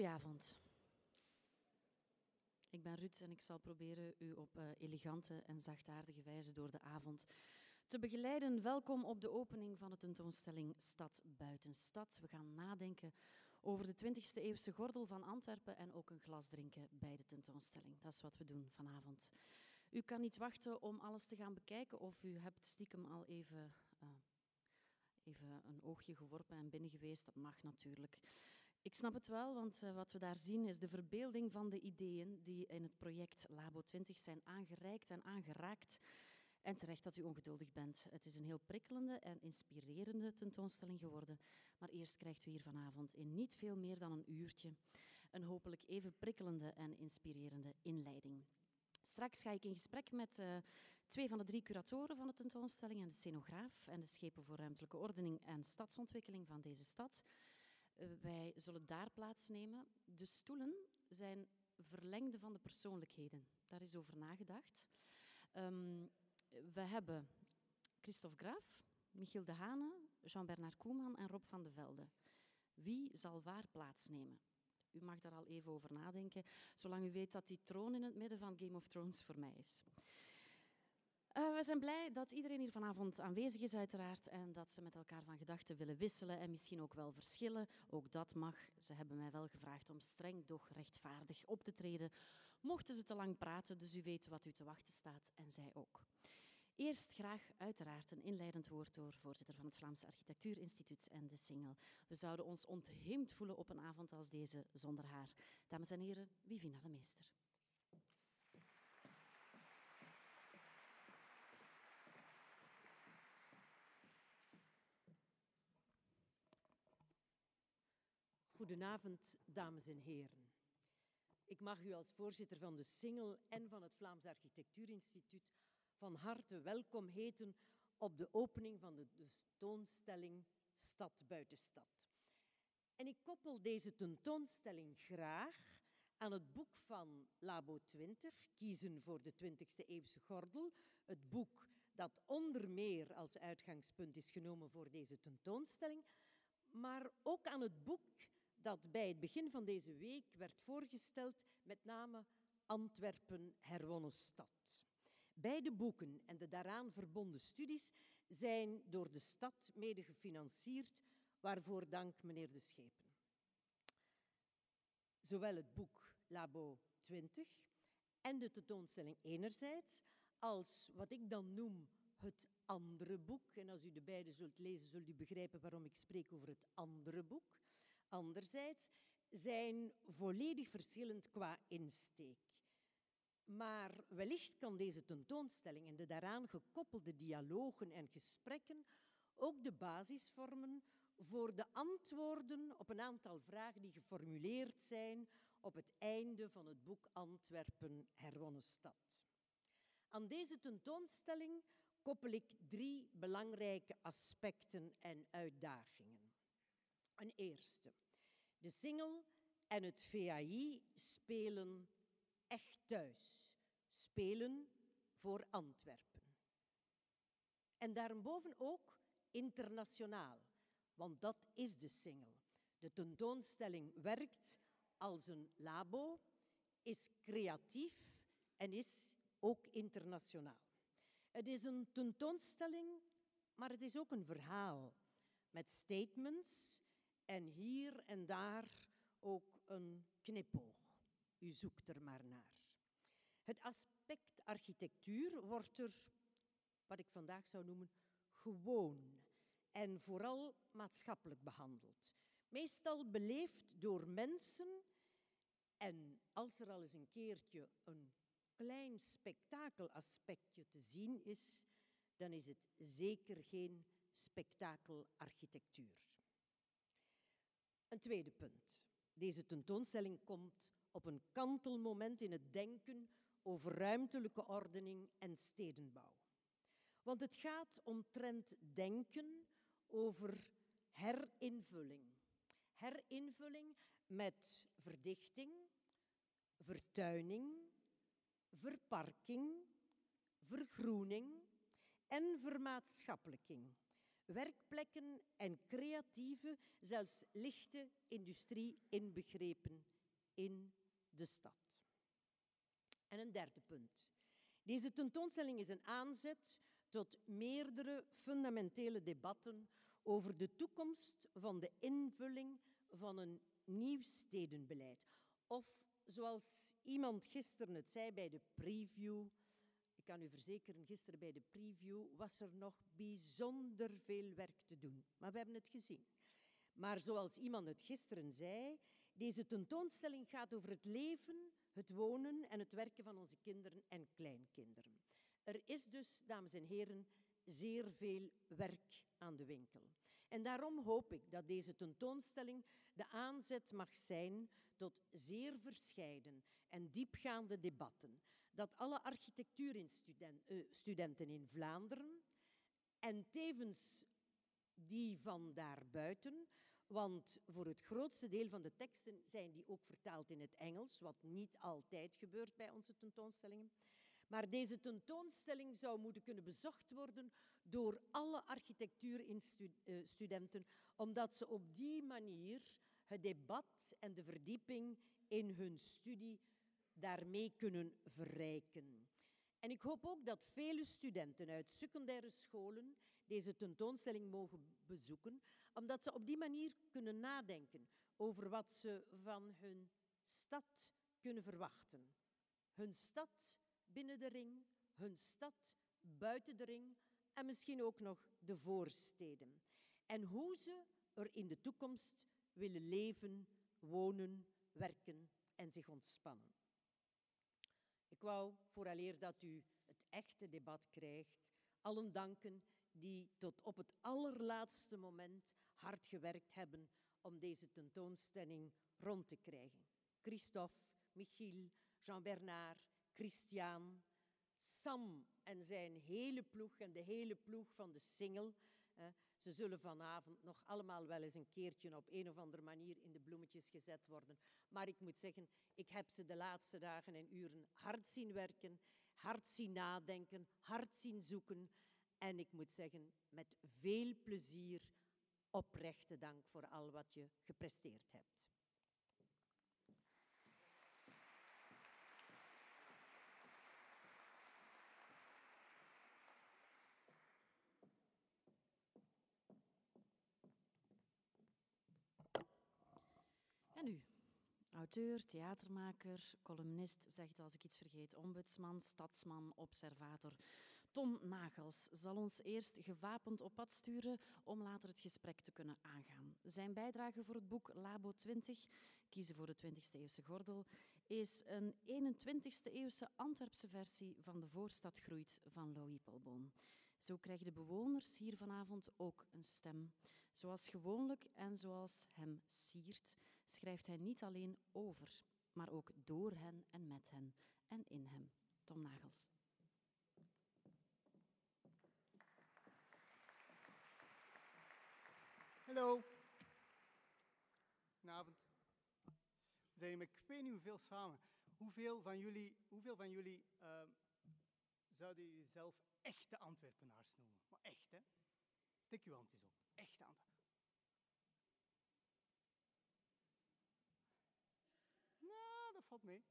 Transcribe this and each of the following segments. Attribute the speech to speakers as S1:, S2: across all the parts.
S1: Goedenavond. Ik ben Ruud en ik zal proberen u op uh, elegante en zachtaardige wijze door de avond te begeleiden. Welkom op de opening van de tentoonstelling Stad buiten stad. We gaan nadenken over de 20e eeuwse gordel van Antwerpen en ook een glas drinken bij de tentoonstelling. Dat is wat we doen vanavond. U kan niet wachten om alles te gaan bekijken of u hebt stiekem al even, uh, even een oogje geworpen en binnen geweest. Dat mag natuurlijk. Ik snap het wel, want uh, wat we daar zien is de verbeelding van de ideeën die in het project Labo 20 zijn aangereikt en aangeraakt. En terecht dat u ongeduldig bent. Het is een heel prikkelende en inspirerende tentoonstelling geworden. Maar eerst krijgt u hier vanavond in niet veel meer dan een uurtje een hopelijk even prikkelende en inspirerende inleiding. Straks ga ik in gesprek met uh, twee van de drie curatoren van de tentoonstelling en de scenograaf en de schepen voor ruimtelijke ordening en stadsontwikkeling van deze stad. Uh, wij zullen daar plaatsnemen. De stoelen zijn verlengde van de persoonlijkheden. Daar is over nagedacht. Um, we hebben Christophe Graaf, Michiel de Hane, Jean-Bernard Koeman en Rob van de Velde. Wie zal waar plaatsnemen? U mag daar al even over nadenken, zolang u weet dat die troon in het midden van Game of Thrones voor mij is. Uh, we zijn blij dat iedereen hier vanavond aanwezig is, uiteraard, en dat ze met elkaar van gedachten willen wisselen en misschien ook wel verschillen. Ook dat mag. Ze hebben mij wel gevraagd om streng, doch rechtvaardig op te treden. Mochten ze te lang praten, dus u weet wat u te wachten staat, en zij ook. Eerst graag uiteraard een inleidend woord door voorzitter van het Vlaamse Architectuurinstituut en de Singel. We zouden ons ontheemd voelen op een avond als deze zonder haar. Dames en heren, Vivina de Meester.
S2: Goedenavond, dames en heren. Ik mag u als voorzitter van de Singel en van het Vlaams Architectuurinstituut van harte welkom heten op de opening van de tentoonstelling Stad buiten stad. En ik koppel deze tentoonstelling graag aan het boek van Labo 20, Kiezen voor de 20e eeuwse gordel. Het boek dat onder meer als uitgangspunt is genomen voor deze tentoonstelling, maar ook aan het boek dat bij het begin van deze week werd voorgesteld, met name Antwerpen herwonnen stad. Beide boeken en de daaraan verbonden studies zijn door de stad mede gefinancierd, waarvoor dank meneer De Schepen. Zowel het boek Labo 20 en de tentoonstelling enerzijds, als wat ik dan noem het andere boek. En als u de beide zult lezen, zult u begrijpen waarom ik spreek over het andere boek. Anderzijds zijn volledig verschillend qua insteek. Maar wellicht kan deze tentoonstelling en de daaraan gekoppelde dialogen en gesprekken ook de basis vormen voor de antwoorden op een aantal vragen die geformuleerd zijn op het einde van het boek Antwerpen, herwonnen stad. Aan deze tentoonstelling koppel ik drie belangrijke aspecten en uitdagingen. Een eerste. De single en het VAI spelen echt thuis. Spelen voor Antwerpen. En daarboven ook internationaal, want dat is de single. De tentoonstelling werkt als een labo, is creatief en is ook internationaal. Het is een tentoonstelling, maar het is ook een verhaal met statements en hier en daar ook een knipoog. U zoekt er maar naar. Het aspect architectuur wordt er, wat ik vandaag zou noemen, gewoon en vooral maatschappelijk behandeld. Meestal beleefd door mensen en als er al eens een keertje een klein spektakelaspectje te zien is, dan is het zeker geen spektakelarchitectuur. Een tweede punt. Deze tentoonstelling komt op een kantelmoment in het denken over ruimtelijke ordening en stedenbouw. Want het gaat omtrent denken over herinvulling. Herinvulling met verdichting, vertuining, verparking, vergroening en vermaatschappelijking. Werkplekken en creatieve, zelfs lichte industrie inbegrepen in de stad. En een derde punt. Deze tentoonstelling is een aanzet tot meerdere fundamentele debatten over de toekomst van de invulling van een nieuw stedenbeleid. Of zoals iemand gisteren het zei bij de preview, kan u verzekeren, gisteren bij de preview was er nog bijzonder veel werk te doen. Maar we hebben het gezien. Maar zoals iemand het gisteren zei, deze tentoonstelling gaat over het leven, het wonen en het werken van onze kinderen en kleinkinderen. Er is dus, dames en heren, zeer veel werk aan de winkel. En daarom hoop ik dat deze tentoonstelling de aanzet mag zijn tot zeer verscheiden en diepgaande debatten. Dat alle architectuurstudenten in Vlaanderen en tevens die van daarbuiten, want voor het grootste deel van de teksten zijn die ook vertaald in het Engels, wat niet altijd gebeurt bij onze tentoonstellingen. Maar deze tentoonstelling zou moeten kunnen bezocht worden door alle architectuurstudenten, omdat ze op die manier het debat en de verdieping in hun studie daarmee kunnen verrijken. En ik hoop ook dat vele studenten uit secundaire scholen deze tentoonstelling mogen bezoeken, omdat ze op die manier kunnen nadenken over wat ze van hun stad kunnen verwachten. Hun stad binnen de ring, hun stad buiten de ring en misschien ook nog de voorsteden. En hoe ze er in de toekomst willen leven, wonen, werken en zich ontspannen. Ik wou, vooraleer dat u het echte debat krijgt, allen danken die tot op het allerlaatste moment hard gewerkt hebben om deze tentoonstelling rond te krijgen. Christophe, Michiel, Jean-Bernard, Christian, Sam en zijn hele ploeg en de hele ploeg van de single. Ze zullen vanavond nog allemaal wel eens een keertje op een of andere manier in de bloemetjes gezet worden. Maar ik moet zeggen, ik heb ze de laatste dagen en uren hard zien werken, hard zien nadenken, hard zien zoeken. En ik moet zeggen, met veel plezier oprechte dank voor al wat je gepresteerd hebt.
S1: En u? Theatermaker, columnist, zegt als ik iets vergeet, ombudsman, stadsman, observator. Tom Nagels zal ons eerst gewapend op pad sturen om later het gesprek te kunnen aangaan. Zijn bijdrage voor het boek Labo 20, Kiezen voor de 20e eeuwse gordel, is een 21e eeuwse Antwerpse versie van De Voorstad groeit van Louis Polboon. Zo krijgen de bewoners hier vanavond ook een stem. Zoals gewoonlijk en zoals hem siert, schrijft hij niet alleen over, maar ook door hen en met hen en in hem. Tom Nagels.
S3: Hallo. Goedenavond. We zijn hier met ik weet niet hoeveel samen. Hoeveel van jullie, hoeveel van jullie uh, zouden jezelf echte Antwerpenaars noemen? Maar echt, hè? Stik uw hand eens op. Echte Antwerpenaars. Nou, dat valt mee.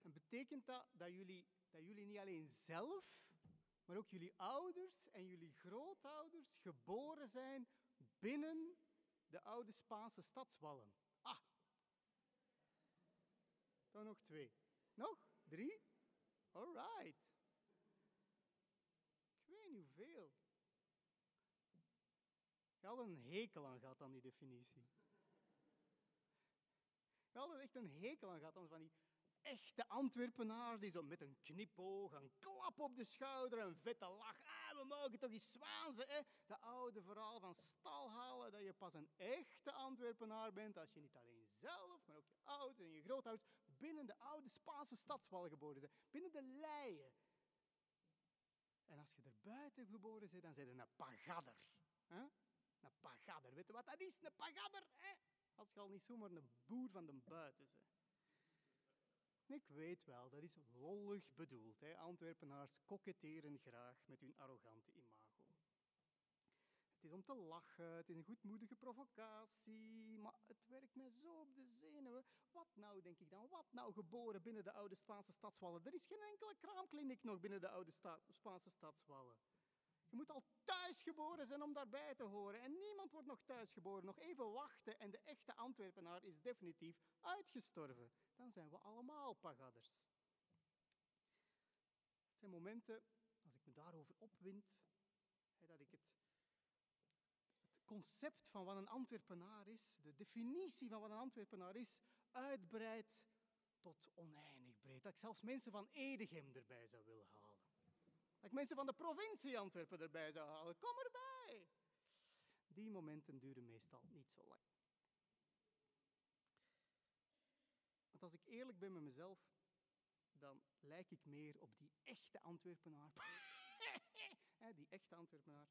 S3: En betekent dat dat jullie, dat jullie niet alleen zelf maar ook jullie ouders en jullie grootouders geboren zijn binnen de oude Spaanse stadswallen. Ah. Dan nog twee. Nog? Drie? All right. Ik weet niet hoeveel. Je had een hekel aan gehad aan die definitie. Je had er echt een hekel aan gehad van die echte Antwerpenaars die zo met een knipoog, een klap op de schouder, een vette lach. Ah, we mogen toch eens zwaanzen, hè? De oude verhaal van stal halen, dat je pas een echte Antwerpenaar bent als je niet alleen zelf, maar ook je ouders en je grootouders binnen de oude Spaanse stadswal geboren zijn, binnen de leien. En als je er buiten geboren bent, dan ben je een pagadder. Hè? Een pagadder. Weet je wat dat is? Een pagadder, hè? Als je al niet zomaar een boer van de buiten bent. Ik weet wel, dat is lollig bedoeld. Hè? Antwerpenaars koketteren graag met hun arrogante imago. om te lachen, het is een goedmoedige provocatie, maar het werkt mij zo op de zenuwen. Wat nou, denk ik dan, wat nou geboren binnen de oude Spaanse stadswallen? Er is geen enkele kraamkliniek nog binnen de oude Spaanse stadswallen. Je moet al thuis geboren zijn om daarbij te horen. En niemand wordt nog thuis geboren. Nog even wachten en de echte Antwerpenaar is definitief uitgestorven. Dan zijn we allemaal pagadders. Het zijn momenten, als ik me daarover opwind, dat ik het, het concept van wat een Antwerpenaar is, de definitie van wat een Antwerpenaar is, uitbreid tot oneindig breed. Dat ik zelfs mensen van Edegem erbij zou willen halen. Dat ik mensen van de provincie Antwerpen erbij zou halen. Kom erbij! Die momenten duren meestal niet zo lang. Want als ik eerlijk ben met mezelf, dan lijk ik meer op die echte Antwerpenaar. die echte Antwerpenaar.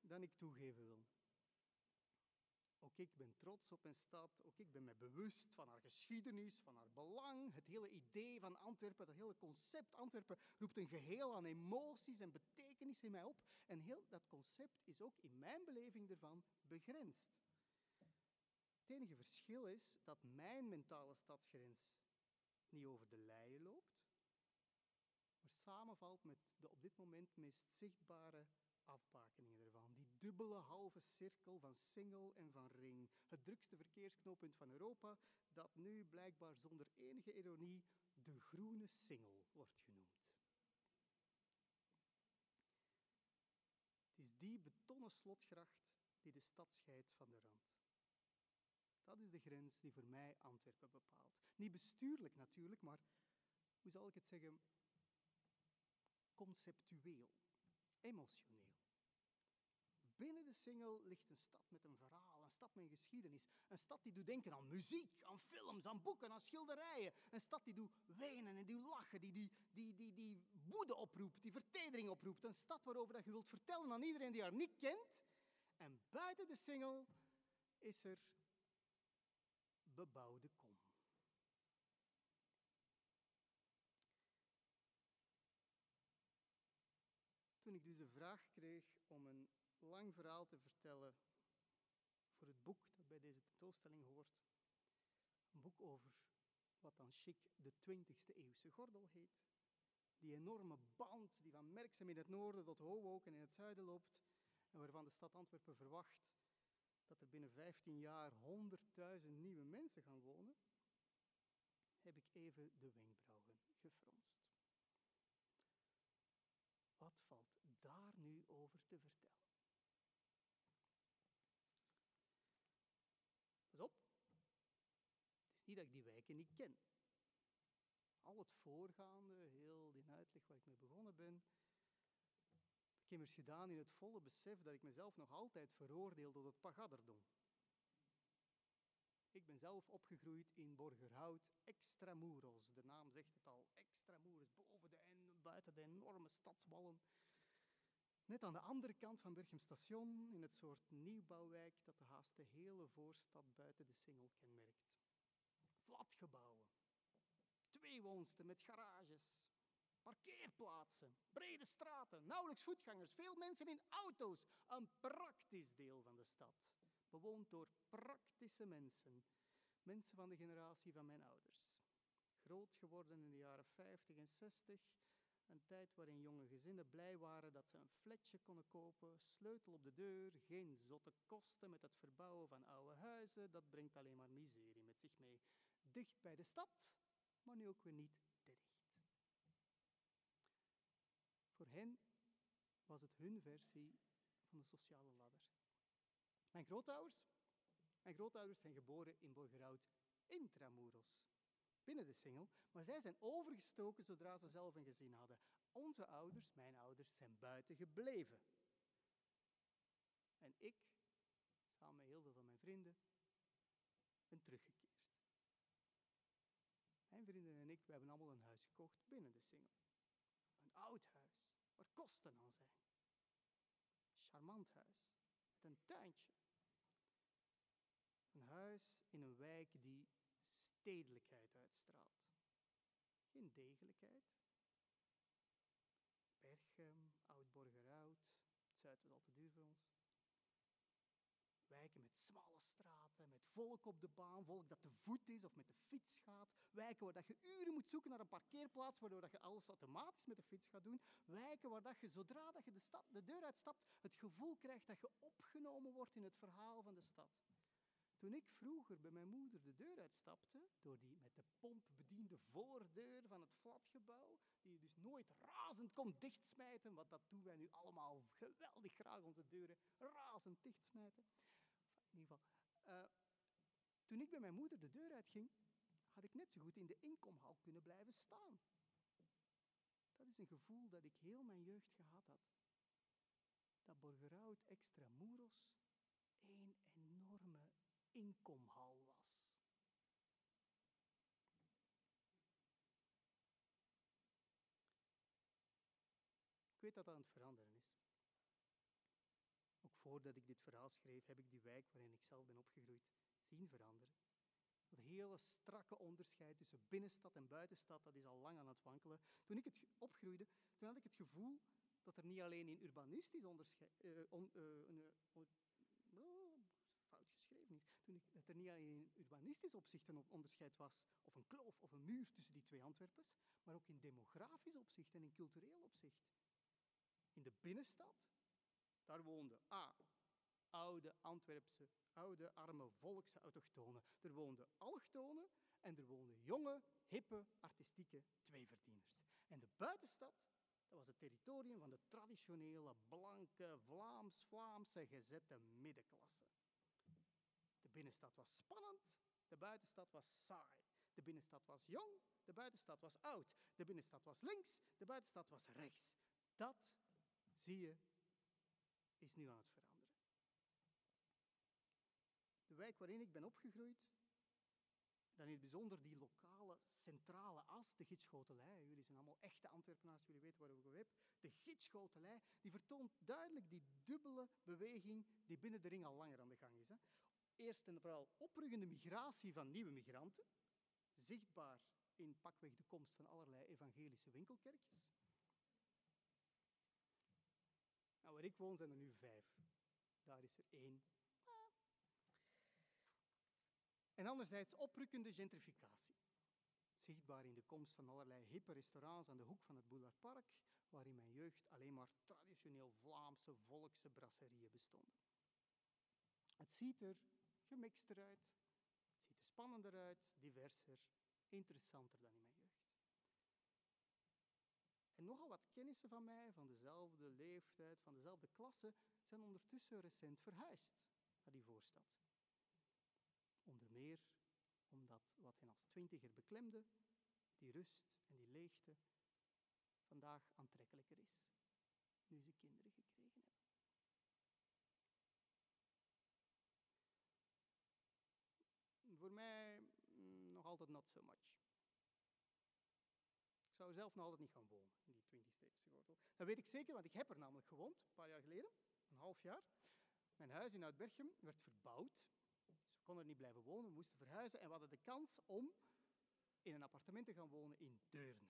S3: Dan ik toegeven wil. Ook ik ben trots op mijn stad. Ook ik ben me bewust van haar geschiedenis, van haar belang. Het hele idee van Antwerpen, het hele concept Antwerpen roept een geheel aan emoties en betekenis in mij op. En heel dat concept is ook in mijn beleving ervan begrensd. Het enige verschil is dat mijn mentale stadsgrens niet over de leien loopt, maar samenvalt met de op dit moment meest zichtbare afbakeningen ervan. Die dubbele halve cirkel van singel en van ring. Het drukste verkeersknooppunt van Europa, dat nu blijkbaar zonder enige ironie de groene singel wordt genoemd. Het is die betonnen slotgracht die de stad scheidt van de rand. Dat is de grens die voor mij Antwerpen bepaalt. Niet bestuurlijk natuurlijk, maar hoe zal ik het zeggen? Conceptueel, emotioneel. Binnen de single ligt een stad met een verhaal, een stad met een geschiedenis. Een stad die doet denken aan muziek, aan films, aan boeken, aan schilderijen. Een stad die doet wenen en doet lachen, die, die, die, die, die woede oproept, die vertedering oproept. Een stad waarover dat je wilt vertellen aan iedereen die haar niet kent. En buiten de single is er bebouwde kom. Toen ik dus de vraag kreeg om een lang verhaal te vertellen voor het boek dat bij deze tentoonstelling hoort. Een boek over wat dan chic de 20e eeuwse gordel heet. Die enorme band die van Merksem in het noorden tot Hoboken in het zuiden loopt en waarvan de stad Antwerpen verwacht dat er binnen 15 jaar 100.000 nieuwe mensen gaan wonen, heb ik even de wenkbrauwen gefronst. Wat valt daar nu over te vertellen? niet dat die wijken niet ken. Al het voorgaande, heel die uitleg waar ik mee begonnen ben, heb ik immers gedaan in het volle besef dat ik mezelf nog altijd veroordeel tot het pagadderdom. Ik ben zelf opgegroeid in Borgerhout, Extramuros. De naam zegt het al, Extramuros, boven de en buiten de enorme stadswallen. Net aan de andere kant van Berchem Station, in het soort nieuwbouwwijk dat de haast de hele voorstad buiten de Singel kenmerkt flatgebouwen, twee woonsten met garages, parkeerplaatsen, brede straten, nauwelijks voetgangers, veel mensen in auto's. Een praktisch deel van de stad, bewoond door praktische mensen, mensen van de generatie van mijn ouders. Groot geworden in de jaren 50 en 60, een tijd waarin jonge gezinnen blij waren dat ze een fletje konden kopen, sleutel op de deur, geen zotte kosten met het verbouwen van oude huizen, dat brengt alleen maar miserie met zich mee dicht bij de stad, maar nu ook weer niet te dicht. Voor hen was het hun versie van de sociale ladder. Mijn grootouders, mijn grootouders zijn geboren in Borgerhout, intramuros, binnen de singel, maar zij zijn overgestoken zodra ze zelf een gezin hadden. Onze ouders, mijn ouders, zijn buiten gebleven. En ik, samen met heel veel van mijn vrienden, ben teruggekeerd. Mijn vrienden en ik, we hebben allemaal een huis gekocht binnen de singel. Een oud huis, waar kosten aan zijn. Charmant huis, met een tuintje. Een huis in een wijk die stedelijkheid uitstraalt. Geen degelijkheid. Berchem, Oud-Borgerhout, het zuid was al te duur voor ons. Wijken met smalle straten, met volk op de baan, volk dat te voet is of met de fiets gaat. Wijken waar dat je uren moet zoeken naar een parkeerplaats, waardoor dat je alles automatisch met de fiets gaat doen. Wijken waar dat je, zodra dat je de, stad, de deur uitstapt, het gevoel krijgt dat je opgenomen wordt in het verhaal van de stad. Toen ik vroeger bij mijn moeder de deur uitstapte, door die met de pomp bediende voordeur van het flatgebouw, die je dus nooit razend kon dichtsmijten, want dat doen wij nu allemaal geweldig graag, onze deuren razend dichtsmijten. In ieder geval, uh, toen ik bij mijn moeder de deur uitging, had ik net zo goed in de inkomhal kunnen blijven staan. Dat is een gevoel dat ik heel mijn jeugd gehad had. Dat Borgerhout extra Moeros één enorme inkomhal was. Ik weet dat dat aan het veranderen is. Ook voordat ik dit verhaal schreef, heb ik die wijk waarin ik zelf ben opgegroeid zien veranderen. Dat hele strakke onderscheid tussen binnenstad en buitenstad, dat is al lang aan het wankelen. Toen ik het opgroeide, toen had ik het gevoel dat er niet alleen in urbanistisch onderscheid, uh, on, uh, uh, fout geschreven hier, toen ik, dat er niet alleen in urbanistisch opzicht een onderscheid was, of een kloof of een muur tussen die twee Antwerpers, maar ook in demografisch opzicht en in cultureel opzicht. In de binnenstad, daar woonden A, oude Antwerpse, oude, arme, volkse autochtonen. Er woonden allochtonen en er woonden jonge, hippe, artistieke tweeverdieners. En de buitenstad, dat was het territorium van de traditionele, blanke, Vlaams-Vlaamse gezette middenklasse. De binnenstad was spannend, de buitenstad was saai. De binnenstad was jong, de buitenstad was oud. De binnenstad was links, de buitenstad was rechts. Dat, zie je, is nu aan het veranderen. De wijk waarin ik ben opgegroeid, dan in het bijzonder die lokale centrale as, de Gidschotelij. Jullie zijn allemaal echte Antwerpenaars, jullie weten waar ik over heb. De Gidschotelij, die vertoont duidelijk die dubbele beweging die binnen de ring al langer aan de gang is. Hè. Eerst en vooral opruggende migratie van nieuwe migranten, zichtbaar in pakweg de komst van allerlei evangelische winkelkerkjes. Nou, waar ik woon zijn er nu vijf. Daar is er één. En anderzijds oprukkende gentrificatie. Zichtbaar in de komst van allerlei hippe restaurants aan de hoek van het Boulevardspark, waar in mijn jeugd alleen maar traditioneel Vlaamse volkse brasserieën bestonden. Het ziet er gemixter uit, het ziet er spannender uit, diverser, interessanter dan in mijn jeugd. En nogal wat kennissen van mij, van dezelfde leeftijd, van dezelfde klasse, zijn ondertussen recent verhuisd naar die voorstad. Meer omdat wat hen als twintiger beklemde, die rust en die leegte, vandaag aantrekkelijker is, nu ze kinderen gekregen hebben. Voor mij mm, nog altijd not so much. Ik zou zelf nog altijd niet gaan wonen in die 20ste gordel. Dat weet ik zeker, want ik heb er namelijk gewoond, een paar jaar geleden, een half jaar. Mijn huis in Oud-Berchem werd verbouwd. Konden er niet blijven wonen, we moesten verhuizen. En we hadden de kans om in een appartement te gaan wonen in Deurne.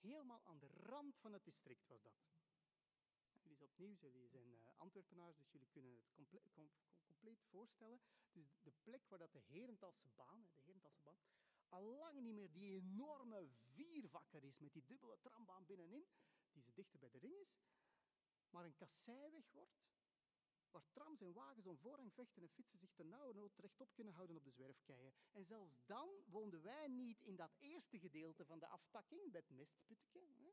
S3: Helemaal aan de rand van het district was dat. Jullie zijn opnieuw, jullie zijn uh, Antwerpenaars, dus jullie kunnen het comple com compleet voorstellen. Dus de plek waar dat de Herentalse baan, de Herentalse baan, al lang niet meer die enorme viervakker is met die dubbele trambaan binnenin, die ze dichter bij de ring is, maar een kasseiweg wordt, waar trams en wagens om voorrang vechten en fietsen zich ten nauwernood rechtop kunnen houden op de zwerfkeien. En zelfs dan woonden wij niet in dat eerste gedeelte van de aftakking, Mestputke, hè?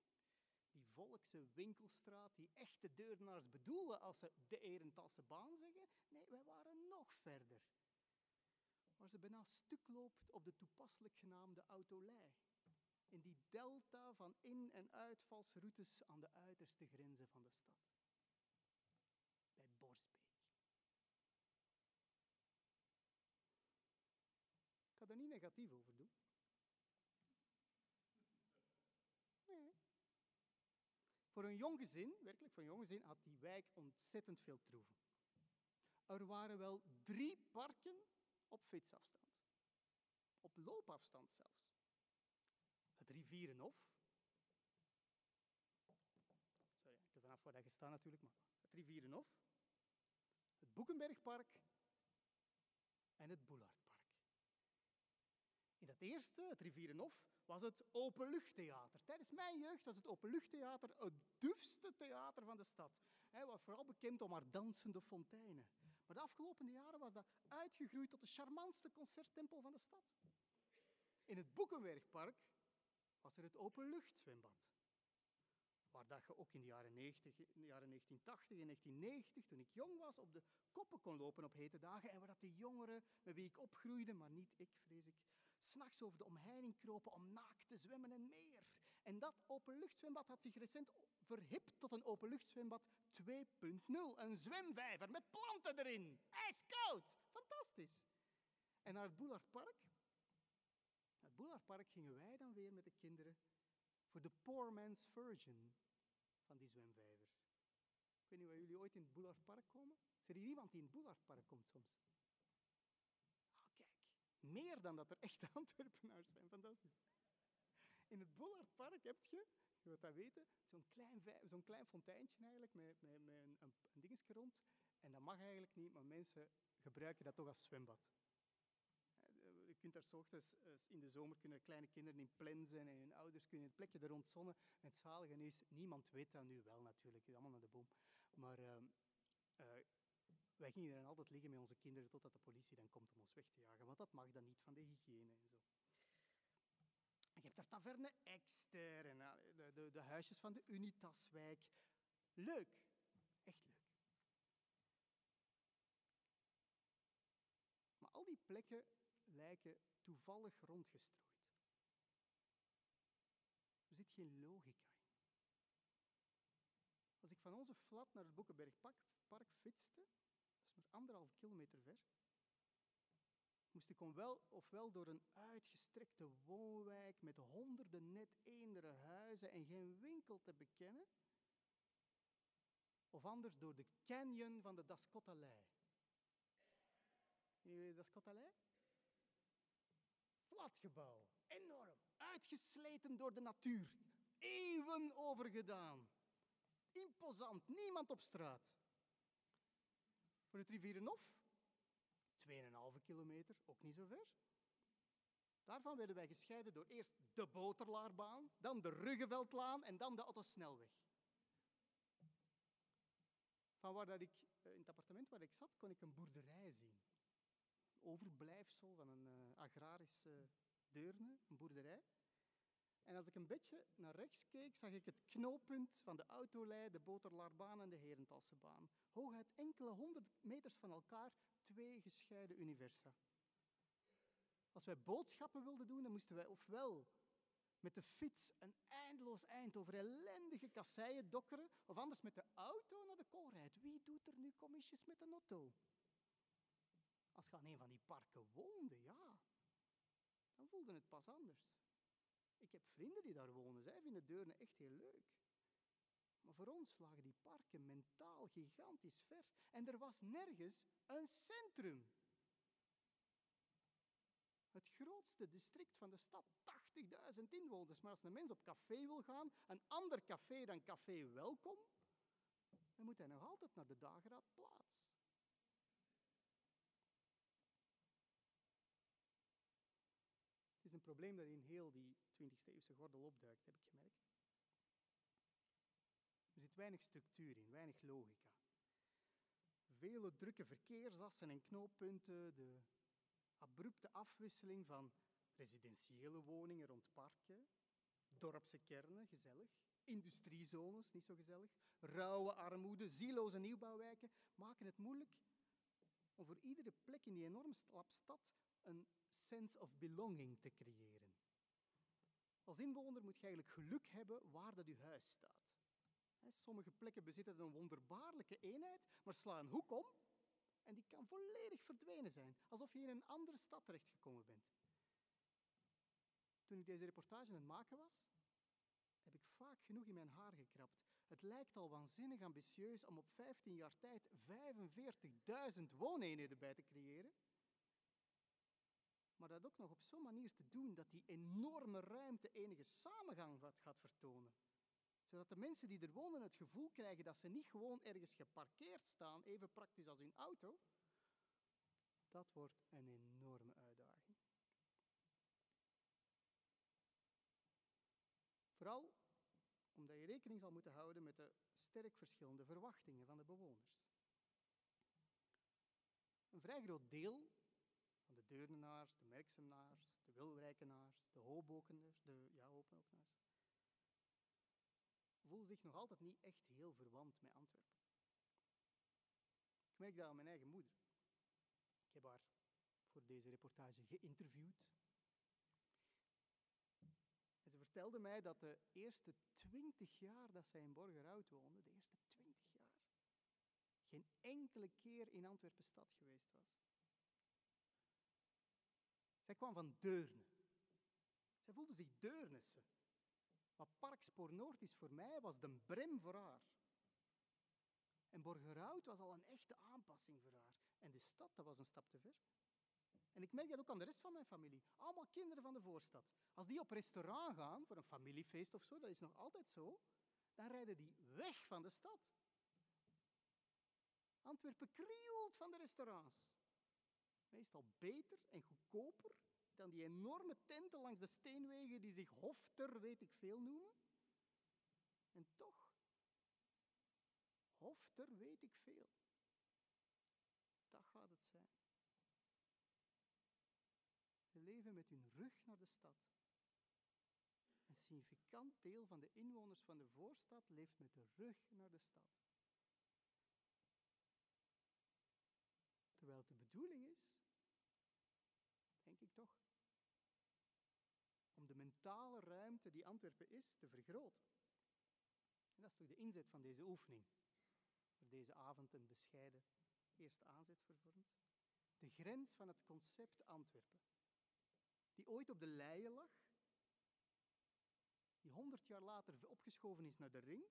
S3: die volkse winkelstraat, die echte deurnaars bedoelen als ze de Erentalse baan zeggen. Nee, wij waren nog verder waar ze bijna stuk loopt op de toepasselijk genaamde Autolei. In die delta van in- en uitvalsroutes aan de uiterste grenzen van de stad. Bij Borsbeek. Ik ga daar niet negatief over doen. Nee. Voor een jong gezin, werkelijk voor een jong gezin, had die wijk ontzettend veel troeven. Er waren wel drie parken op fietsafstand. Op loopafstand zelfs. Het Rivierenhof. Sorry, ik heb vanaf waar dat gestaan natuurlijk, maar het Rivierenhof. Het Boekenbergpark en het Boulardpark. In dat eerste, het Rivierenhof, was het openluchttheater. Tijdens mijn jeugd was het openluchttheater het dufste theater van de stad. Hij was vooral bekend om haar dansende fonteinen. Maar de afgelopen jaren was dat uitgegroeid tot de charmantste concerttempel van de stad. In het Boekenbergpark was er het openluchtzwembad. Waar dat je ook in de jaren, 90, in jaren 1980 en 1990, toen ik jong was, op de koppen kon lopen op hete dagen. En waar dat de jongeren met wie ik opgroeide, maar niet ik, vrees ik, s'nachts over de omheining kropen om naakt te zwemmen en meer. En dat openluchtzwembad had zich recent verhipt tot een openluchtzwembad 2.0. Een zwemvijver met planten erin. Ijskoud. Fantastisch. En naar het Boulardpark. Naar het Boulardpark gingen wij dan weer met de kinderen voor de poor man's version van die zwemvijver. Ik weet niet of jullie ooit in het Boulardpark komen. Is er hier iemand die in het Boulardpark komt soms? Meer dan dat er echte Antwerpenaars zijn. Fantastisch. In het Bollardpark heb je, je wilt dat weten, zo'n klein, klein fonteintje eigenlijk met, met, een, een, dingetje rond. En dat mag eigenlijk niet, maar mensen gebruiken dat toch als zwembad. Eh, je kunt daar eh, in de zomer kunnen kleine kinderen in plensen en hun ouders kunnen het plekje er rond zonnen. En het zalige is, niemand weet dat nu wel natuurlijk, allemaal naar de boom. Maar uh, uh, wij gingen er altijd liggen met onze kinderen totdat de politie dan komt om ons weg te jagen. Want dat mag dan niet van de hygiëne en zo. Je hebt daar Taverne Exter en eh, de, de, de huisjes van de Unitaswijk. Leuk, echt leuk. Maar al die plekken lijken toevallig rondgestrooid. Er zit geen logica in. Als ik van onze flat naar het Boekenbergpark fietste, anderhalf kilometer ver, moest ik wel, ofwel door een uitgestrekte woonwijk met honderden net eendere huizen en geen winkel te bekennen, of anders door de canyon van de Dascotalei. Jullie Dascotalei? Flatgebouw, enorm, uitgesleten door de natuur, eeuwen overgedaan. Imposant, niemand op straat. Voor het Rivierenhof 2,5 kilometer, ook niet zo ver. Daarvan werden wij gescheiden door eerst de Boterlaarbaan, dan de Ruggeveldlaan en dan de Autosnelweg. Van waar dat ik, eh, in het appartement waar ik zat, kon ik een boerderij zien. Overblijfsel van een uh, agrarische deurne, een boerderij. En als ik een beetje naar rechts keek, zag ik het knooppunt van de autolei, de Boterlaarbaan en de Herentalsebaan. Hooguit enkele honderd meters van elkaar twee gescheiden universa. Als wij boodschappen wilden doen, dan moesten wij ofwel met de fiets een eindeloos eind over ellendige kasseien dokkeren, of anders met de auto naar de koolrijd. Wie doet er nu commissies met een auto? Als je aan een van die parken woonde, ja, dan voelde het pas anders. Ik heb vrienden die daar wonen, zij vinden Deurne echt heel leuk. Maar voor ons lagen die parken mentaal gigantisch ver. En er was nergens een centrum. Het grootste district van de stad, 80.000 inwoners. Maar als een mens op café wil gaan, een ander café dan Café Welkom, dan moet hij nog altijd naar de dageraadplaats. Het is een probleem dat in heel die 20e eeuwse gordel opduikt, heb ik gemerkt. Er zit weinig structuur in, weinig logica. Vele drukke verkeersassen en knooppunten, de abrupte afwisseling van residentiële woningen rond parken, dorpse kernen, gezellig, industriezones, niet zo gezellig, rauwe armoede, zieloze nieuwbouwwijken, maken het moeilijk om voor iedere plek in die enorme stad een sense of belonging te creëren. Als inwoner moet je eigenlijk geluk hebben waar dat je huis staat. Sommige plekken bezitten een wonderbaarlijke eenheid, maar sla een hoek om en die kan volledig verdwenen zijn, alsof je in een andere stad terechtgekomen bent. Toen ik deze reportage aan het maken was, heb ik vaak genoeg in mijn haar gekrapt. Het lijkt al waanzinnig ambitieus om op 15 jaar tijd 45.000 wooneenheden bij te creëren. Maar dat ook nog op zo'n manier te doen dat die enorme ruimte enige samengang gaat vertonen Zodat de mensen die er wonen het gevoel krijgen dat ze niet gewoon ergens geparkeerd staan, even praktisch als hun auto. Dat wordt een enorme uitdaging. Vooral omdat je rekening zal moeten houden met de sterk verschillende verwachtingen van de bewoners. Een vrij groot deel Deurnenaars, de Merksenaars, de Wilrijkenaars, de Hobokeners, de ja, Hobokenaars, voelen zich nog altijd niet echt heel verwant met Antwerpen. Ik merk dat aan mijn eigen moeder. Ik heb haar voor deze reportage geïnterviewd. En ze vertelde mij dat de eerste twintig jaar dat zij in Borgerhout woonde, de eerste twintig jaar, geen enkele keer in Antwerpen stad geweest was. Zij kwam van Deurne. Zij voelde zich Deurnesse. Wat Parkspoor Noord is voor mij, was de Brem voor haar. En Borgerhout was al een echte aanpassing voor haar. En de stad, dat was een stap te ver. En ik merk dat ook aan de rest van mijn familie. Allemaal kinderen van de voorstad. Als die op restaurant gaan, voor een familiefeest of zo, dat is nog altijd zo, dan rijden die weg van de stad. Antwerpen krioelt van de restaurants. Meestal beter en goedkoper dan die enorme tenten langs de steenwegen die zich Hofter, weet ik veel, noemen. En toch, Hofter, weet ik veel. Dat gaat het zijn. Ze leven met hun rug naar de stad. Een significant deel van de inwoners van de voorstad leeft met de rug naar de stad. Terwijl de bedoeling is, denk ik toch, mentale ruimte die Antwerpen is te vergroten. En dat is toch de inzet van deze oefening, voor deze avond een bescheiden eerste aanzet vervormt. De grens van het concept Antwerpen die ooit op de leien lag, die honderd jaar later opgeschoven is naar de ring,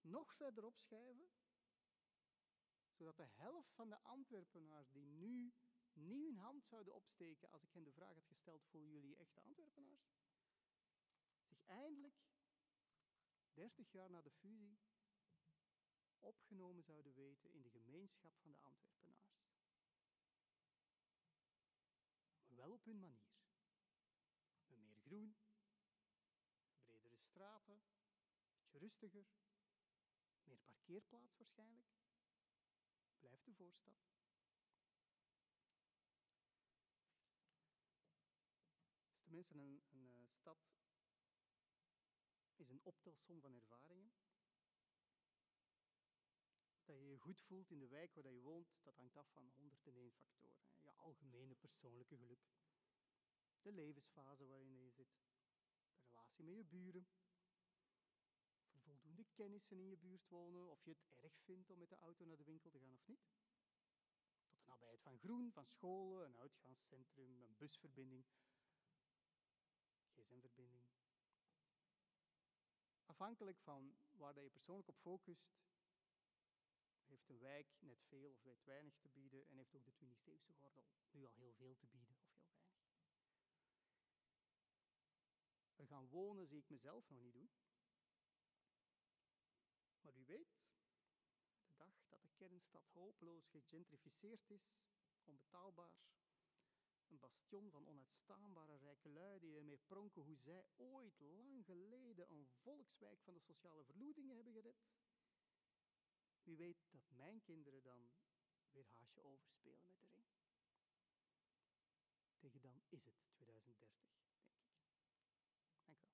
S3: nog verder opschuiven, zodat de helft van de Antwerpenaars die nu niet hun hand zouden opsteken als ik hen de vraag had gesteld, voelen jullie echte Antwerpenaars? Zich eindelijk, dertig jaar na de fusie, opgenomen zouden weten in de gemeenschap van de Antwerpenaars wel op hun manier. Met meer groen, bredere straten, een beetje rustiger, meer parkeerplaats waarschijnlijk. Blijft de voorstad. Mensen, een, een uh, stad is een optelsom van ervaringen. Dat je je goed voelt in de wijk waar je woont, dat hangt af van 101 factoren. Je algemene persoonlijke geluk, de levensfase waarin je zit, de relatie met je buren, of voldoende kennissen in je buurt wonen, of je het erg vindt om met de auto naar de winkel te gaan of niet. Tot de nabijheid van groen, van scholen, een uitgaanscentrum, een busverbinding, gsm-verbinding. Afhankelijk van waar je persoonlijk op focust, heeft een wijk net veel of net weinig te bieden en heeft ook de 20e eeuwse gordel nu al heel veel te bieden of heel weinig. Er gaan wonen zie ik mezelf nog niet doen. Maar u weet, de dag dat de kernstad hopeloos gegentrificeerd is, onbetaalbaar, een bastion van onuitstaanbare rijke lui die ermee pronken hoe zij ooit lang geleden een volkswijk van de sociale verloedingen hebben gered, wie weet dat mijn kinderen dan weer haasje overspelen met de ring. Tegen dan is het 2030, denk ik. Dank u wel.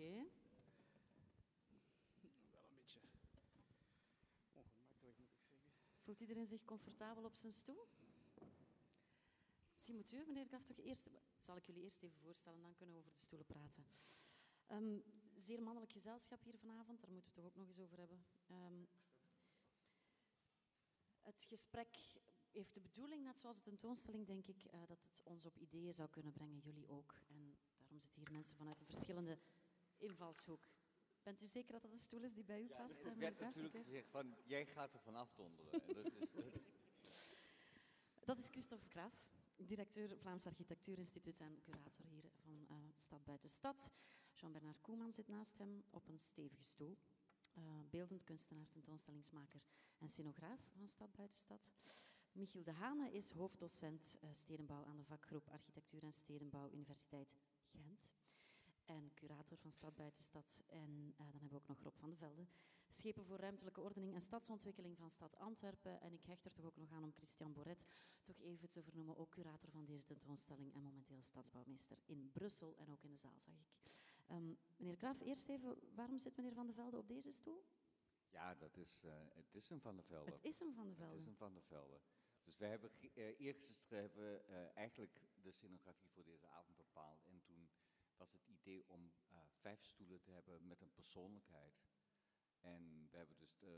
S1: Oké.
S4: Wel een beetje ongemakkelijk, moet ik zeggen.
S1: Voelt iedereen zich comfortabel op zijn stoel? Misschien moet u, meneer Graf, toch eerst... Zal ik jullie eerst even voorstellen, dan kunnen we over de stoelen praten. Ehm, zeer mannelijk gezelschap hier vanavond, daar moeten we het toch ook nog eens over hebben. Ehm, het gesprek heeft de bedoeling, net zoals de tentoonstelling, denk ik, eh, dat het ons op ideeën zou kunnen brengen, jullie ook. En daarom zitten hier mensen vanuit een verschillende invalshoek. Bent u zeker dat dat de stoel is die bij u past?
S4: er
S1: eh, meneer
S4: werd natuurlijk gezegd van, jij gaat er vanaf donderen. En dat is, dat-
S1: Dat is Christophe Graaf, directeur Vlaams Architectuurinstituut en curator hier van eh, Stad Buiten Stad. Jean-Bernard Koeman zit naast hem op een stevige stoel. Eh, beeldend kunstenaar, tentoonstellingsmaker en scenograaf van Stad Buiten Stad. Michiel de Hane is hoofddocent eh, stedenbouw aan de vakgroep Architectuur en Stedenbouw Universiteit Gent. En curator van Stad Buiten Stad. En eh, dan hebben we ook nog Rob van de Velde, Schepen voor ruimtelijke ordening en stadsontwikkeling van Stad Antwerpen. En ik hecht er toch ook nog aan om Christian Boret toch even te vernoemen, ook curator van deze tentoonstelling en momenteel stadsbouwmeester in Brussel en ook in de zaal, zag ik. Ehm, meneer Graaf, eerst even, waarom zit meneer Van de Velde op deze stoel?
S4: ja, dat is, eh, het is een Van der Velde.
S1: Het is een Van de
S4: Het is
S1: Velde.
S4: een Van der Velde. Dus wij hebben ge- eh, eergisteren hebben we eigenlijk de scenografie voor deze avond bepaald. En was het idee om eh, vijf stoelen te hebben met een persoonlijkheid. En we hebben dus eh,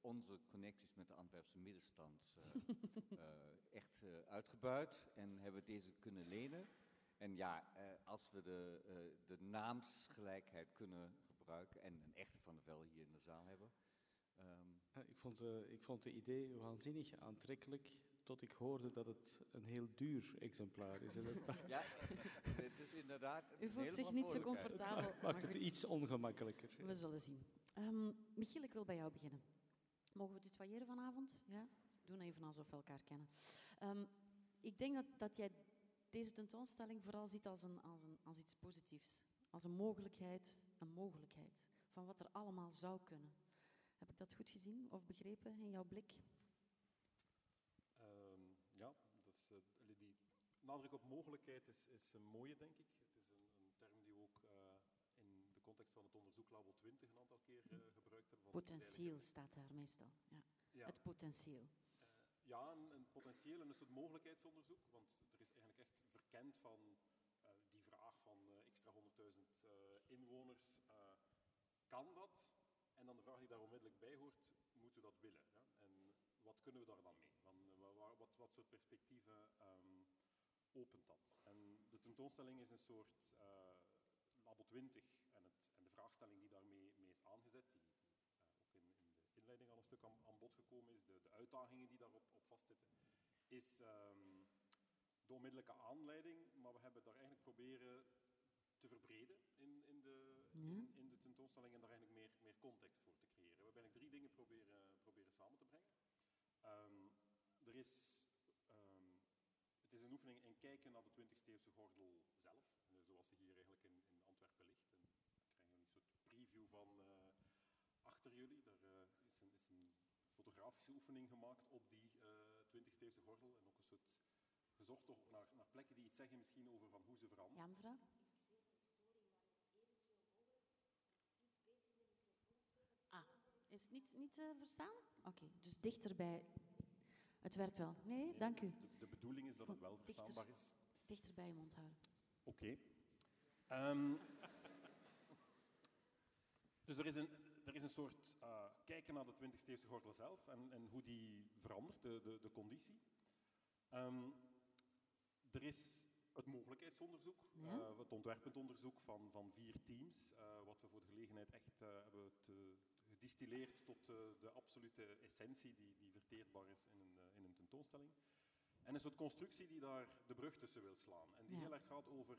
S4: onze connecties met de Antwerpse middenstand eh, echt eh, uitgebuit en hebben deze kunnen lenen. En ja, eh, als we de, eh, de naamsgelijkheid kunnen gebruiken en een echte Van der Velde hier in de zaal hebben. ehm,
S5: Ja, ik, vond, eh, ik vond de idee waanzinnig aantrekkelijk, tot ik hoorde dat het een heel duur exemplaar is.
S4: Ja, het is inderdaad. het
S1: U voelt zich niet zo comfortabel. maar
S5: maakt het iets ongemakkelijker.
S1: We zullen zien. Ehm, Michiel, ik wil bij jou beginnen. Mogen we tutoyeren vanavond? Ja? Doen even alsof we elkaar kennen. Ehm, ik denk dat, dat jij deze tentoonstelling vooral ziet als, een, als, een, als iets positiefs. Als een mogelijkheid, een mogelijkheid van wat er allemaal zou kunnen. Heb ik dat goed gezien of begrepen in jouw blik?
S6: Ehm, ja, dus, eh, allee, die nadruk op mogelijkheid is, is een mooie, denk ik. Het is een, een term die we ook eh, in de context van het onderzoek Labo 20 een aantal keer eh, gebruikt hebben. van
S1: Potentieel staat daar meestal. Ja. Het potentieel.
S6: ja een, een potentieel en een soort mogelijkheidsonderzoek. Want er is eigenlijk echt verkend van eh, die vraag van eh, extra 100.000 eh, inwoners. eh, kan dat? En dan de vraag die daar onmiddellijk bij hoort, moeten we dat willen? Ja? En wat kunnen we daar dan mee? Van, eh, wa- wa- wat, wat soort perspectieven ehm, opent dat? En de tentoonstelling is een soort eh, Labo 20 en, het, en de vraagstelling die daarmee mee is aangezet, die, die eh, ook in, in de inleiding al een stuk aan, aan bod gekomen is, de, de uitdagingen die daarop op vastzitten, is ehm, de onmiddellijke aanleiding, maar we hebben daar eigenlijk proberen te verbreden in, in, de, in, in de tentoonstelling en daar eigenlijk meer, meer context voor te creëren. We hebben eigenlijk drie dingen proberen, proberen samen te brengen. Ehm, er is een oefening in kijken naar de 20e-eeuwse gordel zelf, eh, zoals die hier eigenlijk in, in Antwerpen ligt. En we krijgen een soort preview van eh, achter jullie. Er eh, is, een, is een fotografische oefening gemaakt op die eh 20e-eeuwse gordel en ook een soort gezocht toch naar, naar plekken die iets zeggen misschien over van hoe ze veranderen.
S1: Ja, mevrouw? Ah, is het niet, niet verstaan? Oké, dus dichterbij. Het werkt wel. Nee, dank u.
S6: De, de bedoeling is dat het wel
S1: Dichter.
S6: verstaanbaar is.
S1: Dichter bij je mond houden.
S6: Oké. Ehm, dus er is een, er is een soort eh, kijken naar de 20e-eeuwse gordel zelf en, en hoe die verandert, de, de, de conditie. Ehm, er is het mogelijkheidsonderzoek,
S1: Ja.
S6: eh, het ontwerpend onderzoek van, van vier teams, eh, wat we voor de gelegenheid echt hebben te, gedistilleerd tot eh, de absolute essentie die, die verteerbaar is in een, eh, in een tentoonstelling. En een soort constructie die daar de brug tussen wil slaan. En die
S1: Ja.
S6: heel erg gaat over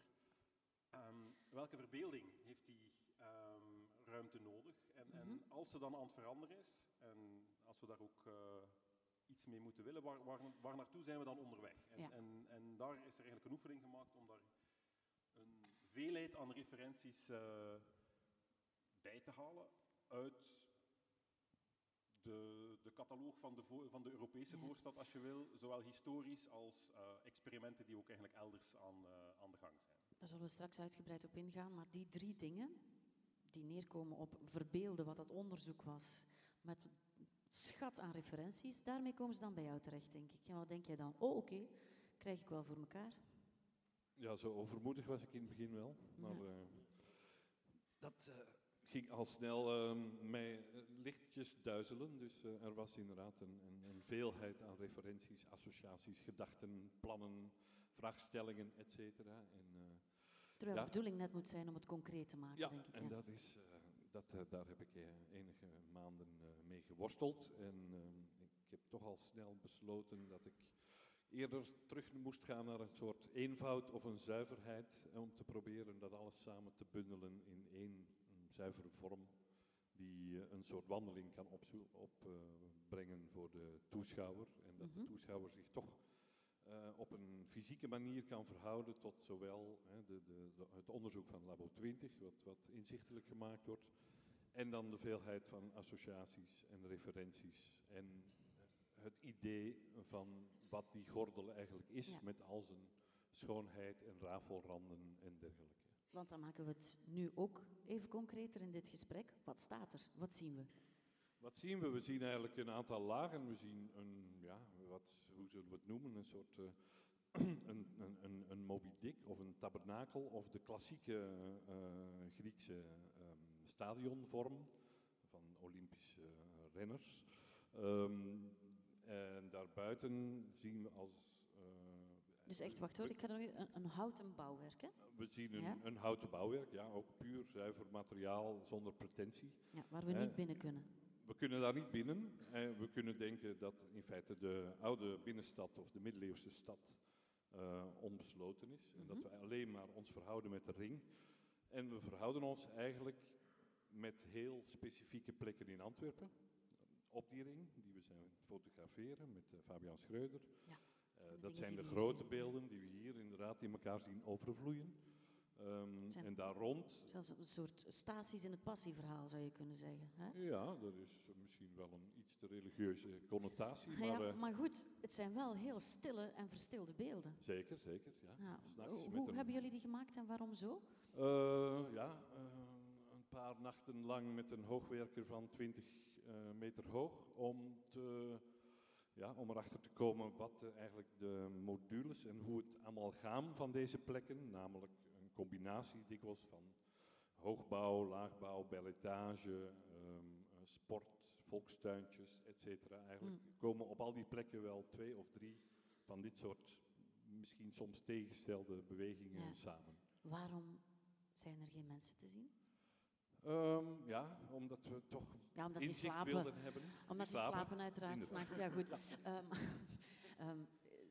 S6: ehm, welke verbeelding heeft die ehm, ruimte nodig. En, en
S1: Mhm.
S6: als ze dan aan het veranderen is, en als we daar ook eh, iets mee moeten willen, waar, waar, waar naartoe zijn we dan onderweg? En,
S1: Ja.
S6: en, en daar is er eigenlijk een oefening gemaakt om daar een veelheid aan referenties bij te halen uit de, de cataloog van de, van de Europese
S1: Ja.
S6: voorstad, als je wil, zowel historisch als eh, experimenten die ook eigenlijk elders aan, eh, aan de gang zijn.
S1: Daar zullen we straks uitgebreid op ingaan. Maar die drie dingen, die neerkomen op verbeelden wat dat onderzoek was, met schat aan referenties, daarmee komen ze dan bij jou terecht, denk ik. En wat denk jij dan? Oh, oké, krijg ik wel voor elkaar.
S7: Ja, zo overmoedig was ik in het begin wel. Maar
S1: Ja.
S7: eh, dat eh, ging al snel ehm, mij eh, lichtjes duizelen. Dus eh, er was inderdaad een, een, een veelheid aan referenties, associaties, gedachten, plannen, vraagstellingen, et cetera. En, eh,
S1: Terwijl
S7: Ja.
S1: de bedoeling net moet zijn om het concreet te maken,
S7: ja,
S1: denk ik.
S7: en
S1: ja.
S7: dat is, dat, daar heb ik enige maanden mee geworsteld. En ehm, ik heb toch al snel besloten dat ik eerder terug moest gaan naar een soort eenvoud of een zuiverheid. Om te proberen dat alles samen te bundelen in één zuivere vorm. Die eh, een soort wandeling kan opbrengen op, voor de toeschouwer. En dat
S1: Mhm.
S7: de toeschouwer zich toch eh, op een fysieke manier kan verhouden tot zowel hè, de, de, de- het onderzoek van Labo 20, wat, wat inzichtelijk gemaakt wordt, en dan de veelheid van associaties en referenties en het idee van wat die gordel eigenlijk is
S1: Ja.
S7: met al zijn schoonheid en rafelranden en dergelijke.
S1: Want dan maken we het nu ook even concreter in dit gesprek. Wat staat er? Wat zien we?
S7: Wat zien we? We zien eigenlijk een aantal lagen. We zien een, ja, wat, hoe zullen we het noemen? Een soort een, een, een, een Moby Dick of een tabernakel of de klassieke eh, Griekse ehm, stadionvorm van Olympische eh, renners. Ehm, en daarbuiten zien we als. Eh,
S1: Dus echt, wacht hoor, ik ga nog een, een houten bouwwerk, hè?
S7: we zien een,
S1: Ja?
S7: een houten bouwwerk, ja, ook puur zuiver materiaal zonder pretentie.
S1: Ja, waar we
S7: Eh,
S1: niet binnen kunnen.
S7: We kunnen daar niet binnen. En we kunnen denken dat in feite de oude binnenstad of de middeleeuwse stad eh, onbesloten is. En dat
S1: Mhm.
S7: we alleen maar ons verhouden met de ring. En we verhouden ons eigenlijk met heel specifieke plekken in Antwerpen. Op die ring, die we zijn fotograferen met eh, Fabian Schreuder.
S1: Ja,
S7: Eh, dat zijn de grote beelden die we hier inderdaad in elkaar zien overvloeien.
S1: Zijn-
S7: en daar rond
S1: Zelfs een soort staties in het passieverhaal, zou je kunnen zeggen. Hè?
S7: Ja, dat is misschien wel een iets te religieuze connotatie, maar
S1: ja,
S7: eh,
S1: maar goed, het zijn wel heel stille en verstilde beelden.
S7: zeker, zeker. Ja. S'nachts
S1: Hoe
S7: met
S1: hoe
S7: een-
S1: hebben jullie die gemaakt en waarom zo?
S7: Eh, ja, een paar nachten lang met een hoogwerker van 20 eh, meter hoog om, te, ja, om erachter te komen wat eh, eigenlijk de modules en hoe het amalgaam van deze plekken, namelijk een combinatie dikwijls van hoogbouw, laagbouw, belletage, eh, sport, volkstuintjes, et cetera. Eigenlijk
S1: Mm.
S7: komen op al die plekken wel twee of drie van dit soort misschien soms tegengestelde bewegingen
S1: Ja.
S7: samen.
S1: Waarom zijn er geen mensen te zien?
S7: Ehm, ja, omdat we toch
S1: Ja, omdat die slapen.
S7: wilden hebben.
S1: Omdat die slapen uiteraard
S7: Inderdaad.
S1: s'nachts. Ja, goed. Ehm, ehm,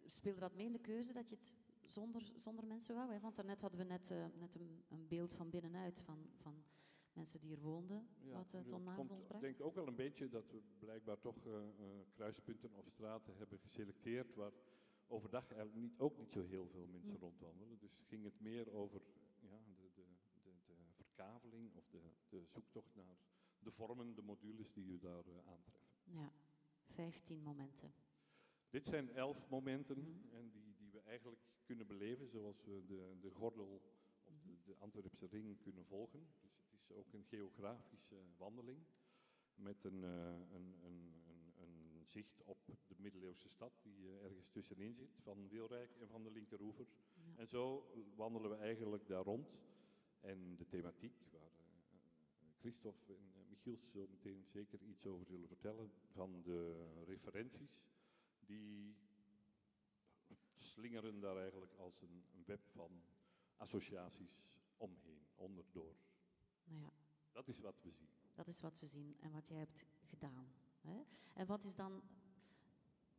S1: speelde dat mee in de keuze dat je het zonder, zonder mensen wou? Hè? Want daarnet hadden we net, eh, net een, een beeld van binnenuit van, van mensen die er woonden.
S7: Ja,
S1: wat het onnaast
S7: komt,
S1: ons
S7: Ik
S1: bracht.
S7: denk ook wel een beetje dat we blijkbaar toch eh, eh, kruispunten of straten hebben geselecteerd waar overdag eigenlijk niet, ook niet zo heel veel mensen
S1: Hm.
S7: rondwandelen. Dus ging het meer over de verkaveling of de, de zoektocht naar de vormen, de modules die we daar eh, aantreffen.
S1: Ja, 15 momenten.
S7: Dit zijn elf momenten
S1: Mhm.
S7: en die, die we eigenlijk kunnen beleven zoals we de, de gordel of de, de Antwerpse ring kunnen volgen. Dus het is ook een geografische wandeling met een, eh, een, een, een, een zicht op de middeleeuwse stad die eh, ergens tussenin zit, van Wilrijk en van de linkeroever.
S1: Ja.
S7: En zo wandelen we eigenlijk daar rond. En de thematiek, waar eh, Christophe en eh, Michiels zo meteen zeker iets over zullen vertellen, van de referenties, die slingeren daar eigenlijk als een, een web van associaties omheen, onderdoor.
S1: Nou ja,
S7: Dat is wat we zien.
S1: dat is wat we zien en wat jij hebt gedaan. Hè? En wat is dan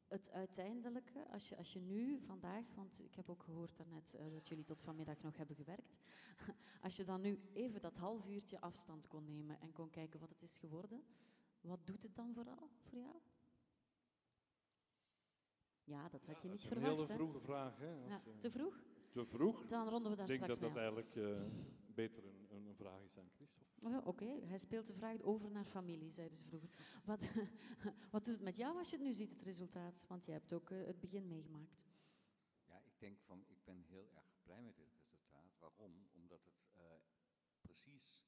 S1: het uiteindelijke, als je, als je nu, vandaag, want ik heb ook gehoord daarnet eh, dat jullie tot vanmiddag nog hebben gewerkt, als je dan nu even dat half uurtje afstand kon nemen en kon kijken wat het is geworden, wat doet het dan vooral voor jou? Ja, dat had je
S7: Ja,
S1: niet
S7: dat is een
S1: verwacht.
S7: hele
S1: hè?
S7: vroege vraag. Hè?
S1: Ja, te vroeg?
S7: te vroeg.
S1: Dan ronden we daar
S7: Ik denk
S1: straks
S7: dat
S1: mee
S7: dat eigenlijk eh, beter een, een, een vraag is aan Christophe.
S1: Oh Oké, hij speelt de vraag over naar familie, zeiden ze vroeger. Wat, wat doet het met jou als je het nu ziet, het resultaat? Want jij hebt ook eh, het begin meegemaakt.
S4: Ja, ik denk van, ik ben heel erg blij met dit resultaat. Waarom? Omdat het eh, precies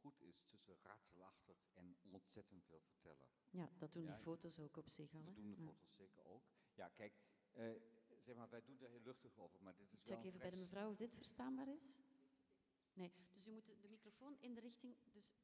S4: goed is tussen raadselachtig en ontzettend veel vertellen.
S1: Ja, dat doen
S4: Ja,
S1: die foto's ook op zich al.
S4: Dat doen de
S1: Ja.
S4: foto's zeker ook. Ja, kijk, eh, zeg maar, wij doen er heel luchtig over, maar dit is
S1: Check
S4: wel
S1: even bij de mevrouw of dit verstaanbaar is. Nee, dus u moet de, microfoon in de richting... Dus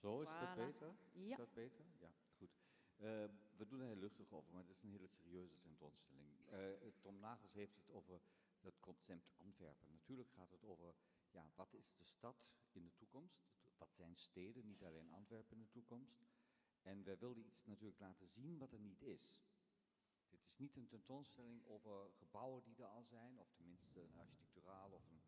S4: Zo, is dat
S1: voilà.
S4: beter? Is
S1: Ja.
S4: dat beter? Ja, goed. Eh, we doen er heel luchtig over, maar het is een hele serieuze tentoonstelling. Eh, Tom Nagels heeft het over het concept Antwerpen. Natuurlijk gaat het over, ja, wat is de stad in de toekomst? Wat zijn steden, niet alleen Antwerpen in de toekomst? En wij wilden iets natuurlijk laten zien wat er niet is. Dit is niet een tentoonstelling over gebouwen die er al zijn, of tenminste een architecturaal of een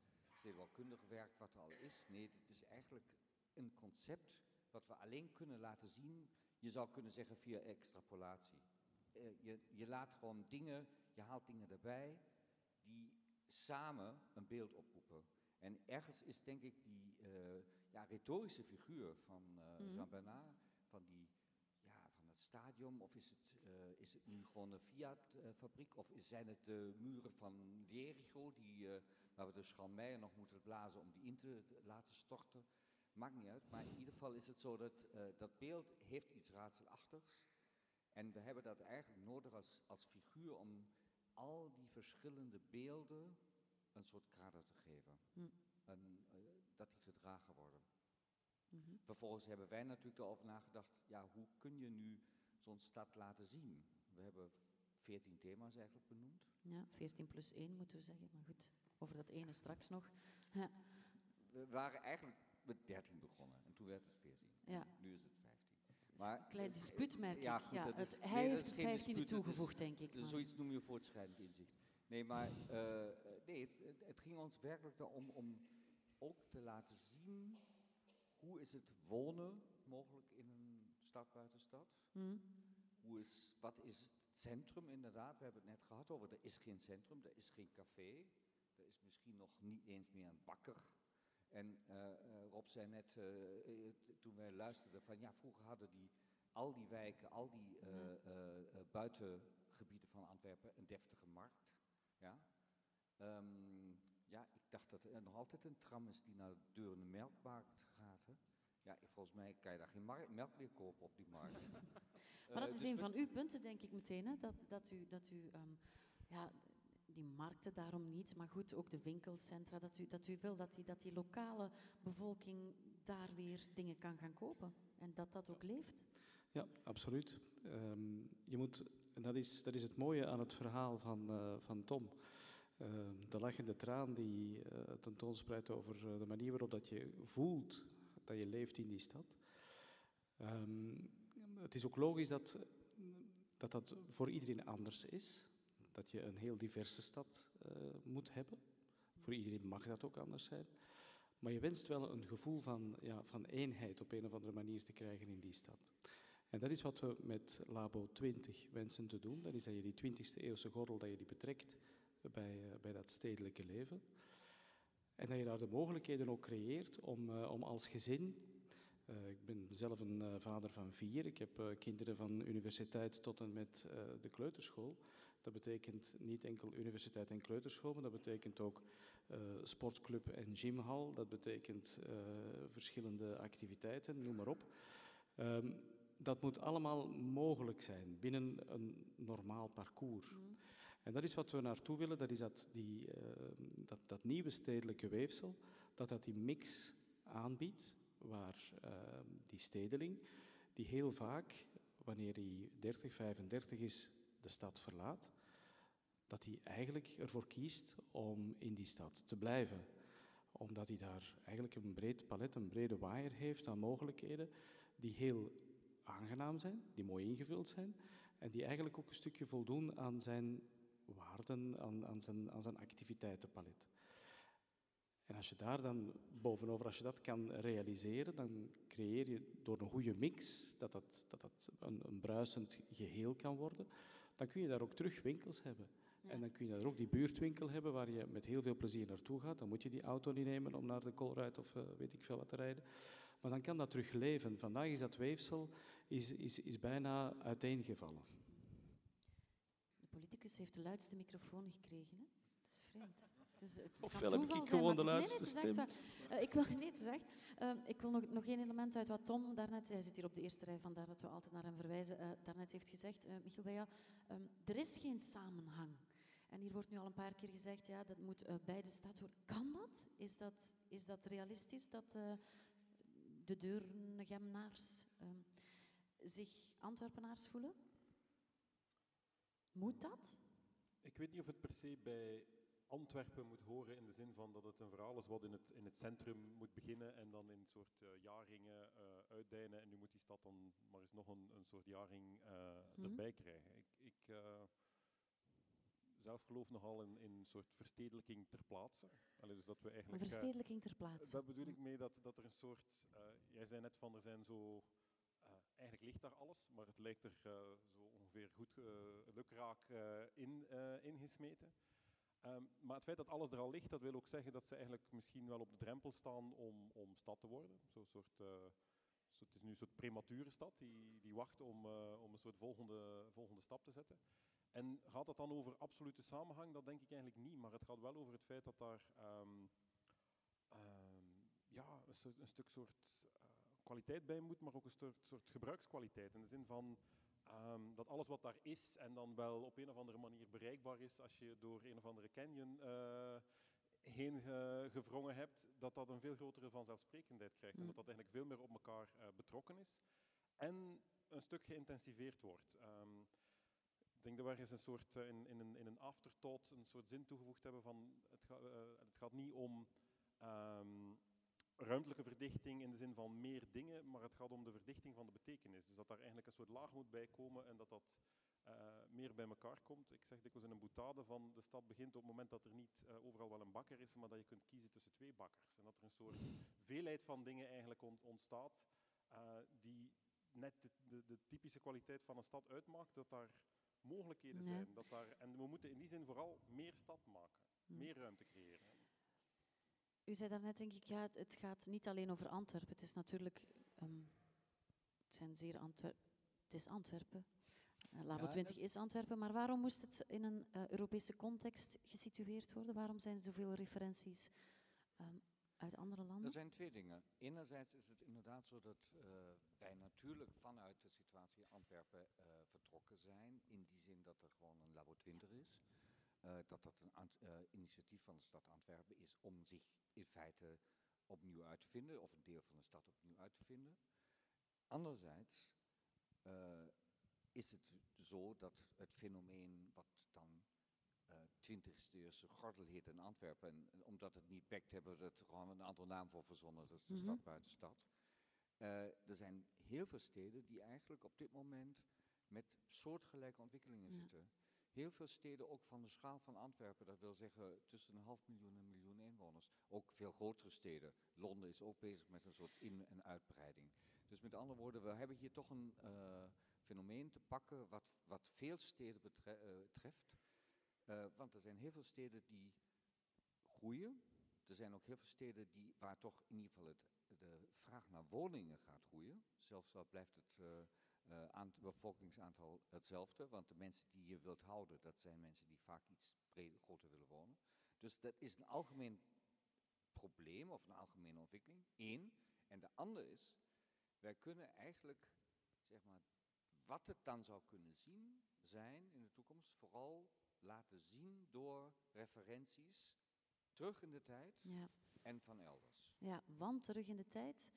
S4: stedenbouwkundig werk wat er al is. Nee, dit is eigenlijk een concept wat we alleen kunnen laten zien, je zou kunnen zeggen via extrapolatie. Eh, je, je laat gewoon dingen, je haalt dingen erbij die samen een beeld oproepen. En ergens is denk ik die eh, ja, retorische figuur van
S1: Mhm.
S4: Jean Bernard, van, die, ja, van het stadion, of is het, is het nu gewoon een Fiat-fabriek, of zijn het de muren van Jericho, die, waar we de schalmeier nog moeten blazen om die in te te laten storten? Maakt niet uit, maar in ieder geval is het zo dat eh, dat beeld heeft iets raadselachtigs. En we hebben dat eigenlijk nodig als, als figuur om al die verschillende beelden een soort kader te geven.
S1: Hm.
S4: En, eh, dat die gedragen worden.
S1: Mhm.
S4: Vervolgens hebben wij natuurlijk erover nagedacht, ja, hoe kun je nu zo'n stad laten zien? We hebben veertien thema's eigenlijk benoemd.
S1: Ja, 14 plus 1 moeten we zeggen, maar goed, over dat ene straks nog. Ja,
S4: We waren eigenlijk met 13 begonnen en toen werd het 14.
S1: ja.
S4: Nu is het 15.
S1: Het is
S4: Maar,
S1: een klein dispuut, merk
S4: ja,
S1: ik.
S4: goed,
S1: ja,
S4: dat
S1: het, hij
S4: nee,
S1: heeft het
S4: geen
S1: 15
S4: dispuut, dat is-
S1: toegevoegd, denk ik.
S4: Dus zoiets noem je voortschrijdend inzicht. Nee, maar eh, eh, nee, het, ging ons werkelijk erom om ook te laten zien hoe is het wonen mogelijk in een stad buiten stad.
S1: Hm.
S4: Hoe is, wat is het centrum inderdaad? We hebben het net gehad over, er is geen centrum, er is geen café. Is misschien nog niet eens meer een bakker. En eh, eh, Rob zei net, eh, toen wij luisterden, van ja, vroeger hadden die, al die wijken, al die eh, buitengebieden van Antwerpen een deftige markt. Ja? Ehm, ja, ik dacht dat er nog altijd een tram is die naar de deur in de melkmarkt gaat. Hè? Ja, volgens mij kan je daar geen melk meer kopen op die markt.
S1: Maar dat is
S4: dus
S1: een
S4: we-
S1: van uw punten, denk ik meteen. Hè? Dat, dat u, dat u ehm, ja, die markten daarom niet, maar goed, ook de winkelcentra, dat u, dat u wil dat die, dat die lokale bevolking daar weer dingen kan gaan kopen. En dat dat ook leeft.
S5: Ja, absoluut. Ehm, je moet, en dat is, dat is het mooie aan het verhaal van, eh, van Tom. Ehm, de lachende traan die eh tentoonspreidt over eh, de manier waarop dat je voelt dat je leeft in die stad. Ehm, het is ook logisch dat, dat dat voor iedereen anders is. Dat je een heel diverse stad eh, moet hebben. Voor iedereen mag dat ook anders zijn. Maar je wenst wel een gevoel van, ja, van eenheid op een of andere manier te krijgen in die stad. En dat is wat we met Labo 20 wensen te doen. Dat is dat je die 20e eeuwse gordel dat je die betrekt bij, eh, bij dat stedelijke leven. En dat je daar de mogelijkheden ook creëert om, eh, om als gezin. ik ben zelf een vader van vier. Ik heb kinderen van universiteit tot en met de kleuterschool. Dat betekent niet enkel universiteit en kleuterschool, maar dat betekent ook eh, sportclub en gymhal. Dat betekent eh, verschillende activiteiten, noem maar op. Ehm, dat moet allemaal mogelijk zijn binnen een normaal parcours.
S1: Hm.
S5: En dat is wat we naartoe willen, dat is dat, die, eh, dat, dat nieuwe stedelijke weefsel, dat dat die mix aanbiedt, waar eh, die stedeling, die heel vaak, wanneer hij 30, 35 is, de stad verlaat, dat hij eigenlijk ervoor kiest om in die stad te blijven. Omdat hij daar eigenlijk een breed palet, een brede waaier heeft aan mogelijkheden, die heel aangenaam zijn, die mooi ingevuld zijn, en die eigenlijk ook een stukje voldoen aan zijn waarden, aan, aan, zijn, aan zijn activiteitenpalet. En als je daar dan bovenover, als je dat kan realiseren, dan creëer je door een goede mix, dat dat, dat, dat een, een bruisend geheel kan worden, dan kun je daar ook terug winkels hebben.
S1: Ja.
S5: En dan kun je daar ook die buurtwinkel hebben waar je met heel veel plezier naartoe gaat. Dan moet je die auto niet nemen om naar de Colruyt of eh, weet ik veel wat te rijden. Maar dan kan dat terug leven. Vandaag is dat weefsel is, is, is bijna uiteengevallen.
S1: De politicus heeft de luidste microfoon gekregen. Hè? Dat is vreemd. Dus het
S5: Ofwel
S1: kan
S5: heb ik gewoon de
S1: nee, nee, waar. Eh, ik wil, nee, het is echt. Ehm, ik wil nog, nog één element uit wat Tom daarnet, hij zit hier op de eerste rij, vandaar dat we altijd naar hem verwijzen, eh, daarnet heeft gezegd, eh Michiel Beja, ehm, er is geen samenhang. En hier wordt nu al een paar keer gezegd, ja, dat moet uh, bij de stad worden. Kan dat? Is dat, is dat realistisch dat uh, de Deurnegemnaars uh, zich Antwerpenaars voelen? Moet dat?
S6: Ik weet niet of het per se bij Antwerpen moet horen in de zin van dat het een verhaal is wat in het, in het centrum moet beginnen en dan in een soort uh, jaringen uh, uitdijnen. En nu moet die stad dan maar eens nog een, een soort jaring uh, mm. erbij krijgen. Ik, ik zelf geloof nogal in, in een soort verstedelijking ter plaatse. Allee, dus dat we eigenlijk,
S1: een verstedelijking ter plaatse.
S6: Daar bedoel ik mee dat, dat er een soort... jij zei net van, er zijn zo... eigenlijk ligt daar alles, maar het lijkt er zo ongeveer goed lukraak in, ingesmeten. Um, maar het feit dat alles er al ligt, dat wil ook zeggen dat ze eigenlijk misschien wel op de drempel staan om, om stad te worden. Zo soort, uh, zo, het is nu een soort premature stad die, die wacht om, uh, om een soort volgende, volgende stap te zetten. En gaat het dan over absolute samenhang? Dat denk ik eigenlijk niet. Maar het gaat wel over het feit dat daar um, um, ja, een, een, stuk soort uh, kwaliteit bij moet, maar ook een soort, soort gebruikskwaliteit. In de zin van Um, dat alles wat daar is en dan wel op een of andere manier bereikbaar is als je door een of andere canyon uh, heen ge gevrongen hebt, dat dat een veel grotere vanzelfsprekendheid krijgt. Mm. En dat dat eigenlijk veel meer op elkaar uh, betrokken is. En een stuk geïntensiveerd wordt. Um, ik denk dat we ergens een soort, uh, in, in, een, in een afterthought een soort zin toegevoegd hebben van het, ga, het gaat niet om um, ruimtelijke verdichting in de zin van meer dingen, maar het gaat om de verdichting van de betekenis. Dus dat daar eigenlijk een soort laag moet bij komen en dat dat uh, meer bij elkaar komt. Ik zeg dikwijls in een boutade van de stad begint op het moment dat er niet uh, overal wel een bakker is, maar dat je kunt kiezen tussen twee bakkers. En dat er een soort veelheid van dingen eigenlijk ontstaat uh, die net de, de, de, typische kwaliteit van een stad uitmaakt, dat daar mogelijkheden nee. zijn. Dat daar, en we moeten in die zin vooral meer stad maken, hm. meer ruimte creëren.
S1: U zei daarnet, denk ik, ja, het gaat niet alleen over Antwerpen. Het is natuurlijk, um, het zijn zeer Antwer het is Antwerpen. Uh, Labo ja, 20 is Antwerpen, maar waarom moest het in een uh, Europese context gesitueerd worden? Waarom zijn er zoveel referenties um, uit andere landen?
S4: Er zijn twee dingen. Enerzijds is het inderdaad zo dat uh, wij natuurlijk vanuit de situatie Antwerpen vertrokken zijn, in die zin dat er gewoon een Labo 20 is. Uh, dat dat een uh, initiatief van de stad Antwerpen is om zich in feite opnieuw uit te vinden, of een deel van de stad opnieuw uit te vinden. Anderzijds uh, is het zo dat het fenomeen wat dan 20e eeuwse gordel heet in Antwerpen, en, en, omdat het niet bekt, hebben we er gewoon een aantal naam voor verzonnen, dat is de mm -hmm. stad buiten stad. er zijn heel veel steden die eigenlijk op dit moment met soortgelijke ontwikkelingen ja. zitten. Heel veel steden, ook van de schaal van Antwerpen, dat wil zeggen tussen een half miljoen en een miljoen inwoners. Ook veel grotere steden. Londen is ook bezig met een soort in- en uitbreiding. Dus met andere woorden, we hebben hier toch een uh, fenomeen te pakken wat, wat veel steden betre uh, treft. Uh, want er zijn heel veel steden die groeien. Er zijn ook heel veel steden die, waar toch in ieder geval de vraag naar woningen gaat groeien. Zelfs al blijft het uh, aan het bevolkingsaantal hetzelfde, want de mensen die je wilt houden, dat zijn mensen die vaak iets breder, groter willen wonen. Dus dat is een algemeen probleem of een algemene ontwikkeling, één. En de andere is, wij kunnen eigenlijk, zeg maar, wat het dan zou kunnen zien, zijn in de toekomst, vooral laten zien door referenties terug in de tijd
S1: ja.
S4: en van elders.
S1: Ja, want terug in de tijd,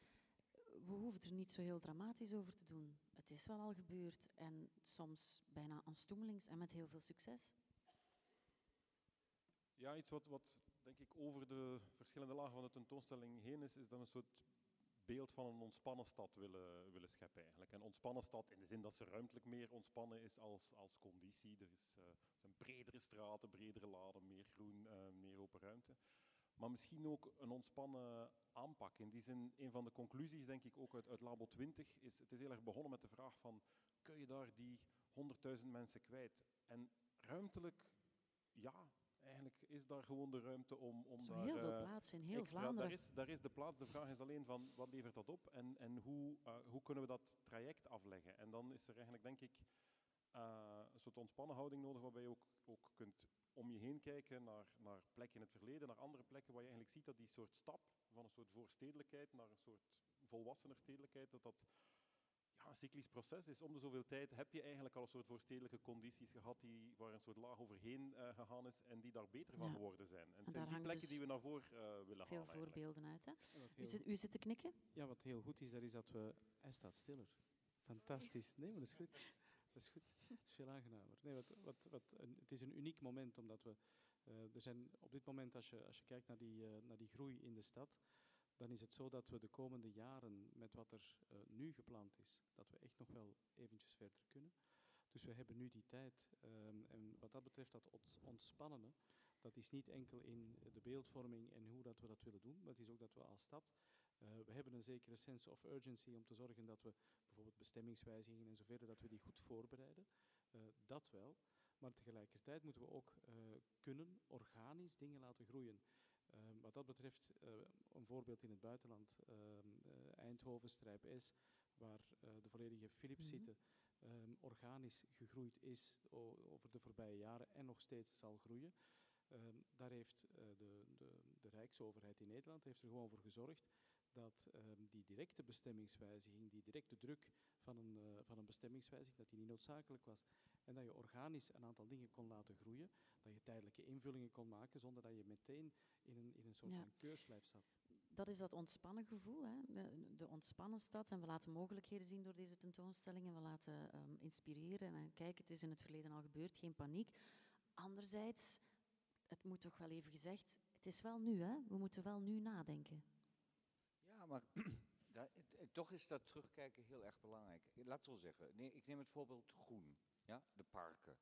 S1: we hoeven er niet zo heel dramatisch over te doen. Het is wel al gebeurd en soms bijna aanstoemelings en met heel veel succes.
S6: Ja, iets wat, wat denk ik over de verschillende lagen van de tentoonstelling heen is, is dat we een soort beeld van een ontspannen stad willen, willen scheppen eigenlijk. Een ontspannen stad in de zin dat ze ruimtelijk meer ontspannen is als, als conditie. Er is, uh, zijn bredere straten, bredere laden, meer groen, uh, meer open ruimte maar misschien ook een ontspannen aanpak. In die zin, een van de conclusies, denk ik, ook uit, uit Labo 20, is het is heel erg begonnen met de vraag van, kun je daar die 100.000 mensen kwijt? En ruimtelijk, ja, eigenlijk is daar gewoon de ruimte om, om daar...
S1: heel veel plaats in heel
S6: extra,
S1: Vlaanderen.
S6: Daar is, daar is de plaats, de vraag is alleen van, wat levert dat op? En, en hoe, uh, hoe kunnen we dat traject afleggen? En dan is er eigenlijk, denk ik, uh, een soort ontspannen houding nodig, waarbij je ook, ook kunt om je heen kijken naar, naar plekken in het verleden, naar andere plekken, waar je eigenlijk ziet dat die soort stap van een soort voorstedelijkheid naar een soort volwassener stedelijkheid, dat dat ja, een cyclisch proces is. Om de zoveel tijd heb je eigenlijk al een soort voorstedelijke condities gehad die, waar een soort laag overheen uh, gegaan is en die daar beter van
S1: Ja.
S6: geworden zijn. En het zijn die plekken
S1: dus
S6: die we naar voren eh, willen
S1: Veel
S6: halen. eigenlijk.
S1: voorbeelden uit. Hè? U, zit, u zit te knikken?
S5: Ja, wat heel goed is, dat is dat we... Hij staat stiller. Fantastisch. Nee, maar dat is goed. Is goed. Dat is veel aangenamer. Nee, wat, wat, wat het is een uniek moment, omdat we... eh, er zijn op dit moment, als je, als je kijkt naar die, eh, naar die groei in de stad, dan is het zo dat we de komende jaren, met wat er eh, nu gepland is, dat we echt nog wel eventjes verder kunnen. Dus we hebben nu die tijd. ehm, en wat dat betreft, dat ont- ontspannende, dat is niet enkel in de beeldvorming en hoe dat we dat willen doen, maar het is ook dat we als stad we hebben een zekere sense of urgency om te zorgen dat we bijvoorbeeld bestemmingswijzigingen en zo verder, dat we die goed voorbereiden. Eh, dat wel. Maar tegelijkertijd moeten we ook eh, kunnen organisch dingen laten groeien. Ehm, wat dat betreft, eh, een voorbeeld in het buitenland, eh, Eindhoven, Strijp S, waar eh, de volledige Philips
S1: Mhm.
S5: zitten, ehm, organisch gegroeid is over de voorbije jaren en nog steeds zal groeien. Ehm, daar heeft eh, de, de, de Rijksoverheid in Nederland heeft er gewoon voor gezorgd dat ehm, die directe bestemmingswijziging, die directe druk van een, eh, van een bestemmingswijziging, dat die niet noodzakelijk was. En dat je organisch een aantal dingen kon laten groeien, dat je tijdelijke invullingen kon maken, zonder dat je meteen in een, in een soort
S1: Ja.
S5: van keurslijf zat.
S1: Dat is dat ontspannen gevoel, hè? De, de ontspannen stad. En we laten mogelijkheden zien door deze tentoonstelling. En we laten ehm, inspireren. En kijk, het is in het verleden al gebeurd, geen paniek. Anderzijds, het moet toch wel even gezegd, het is wel nu, hè? We moeten wel nu nadenken.
S4: Maar toch is dat terugkijken heel erg belangrijk. Laat zo zeggen. Nee, ik neem het voorbeeld groen, ja, de parken.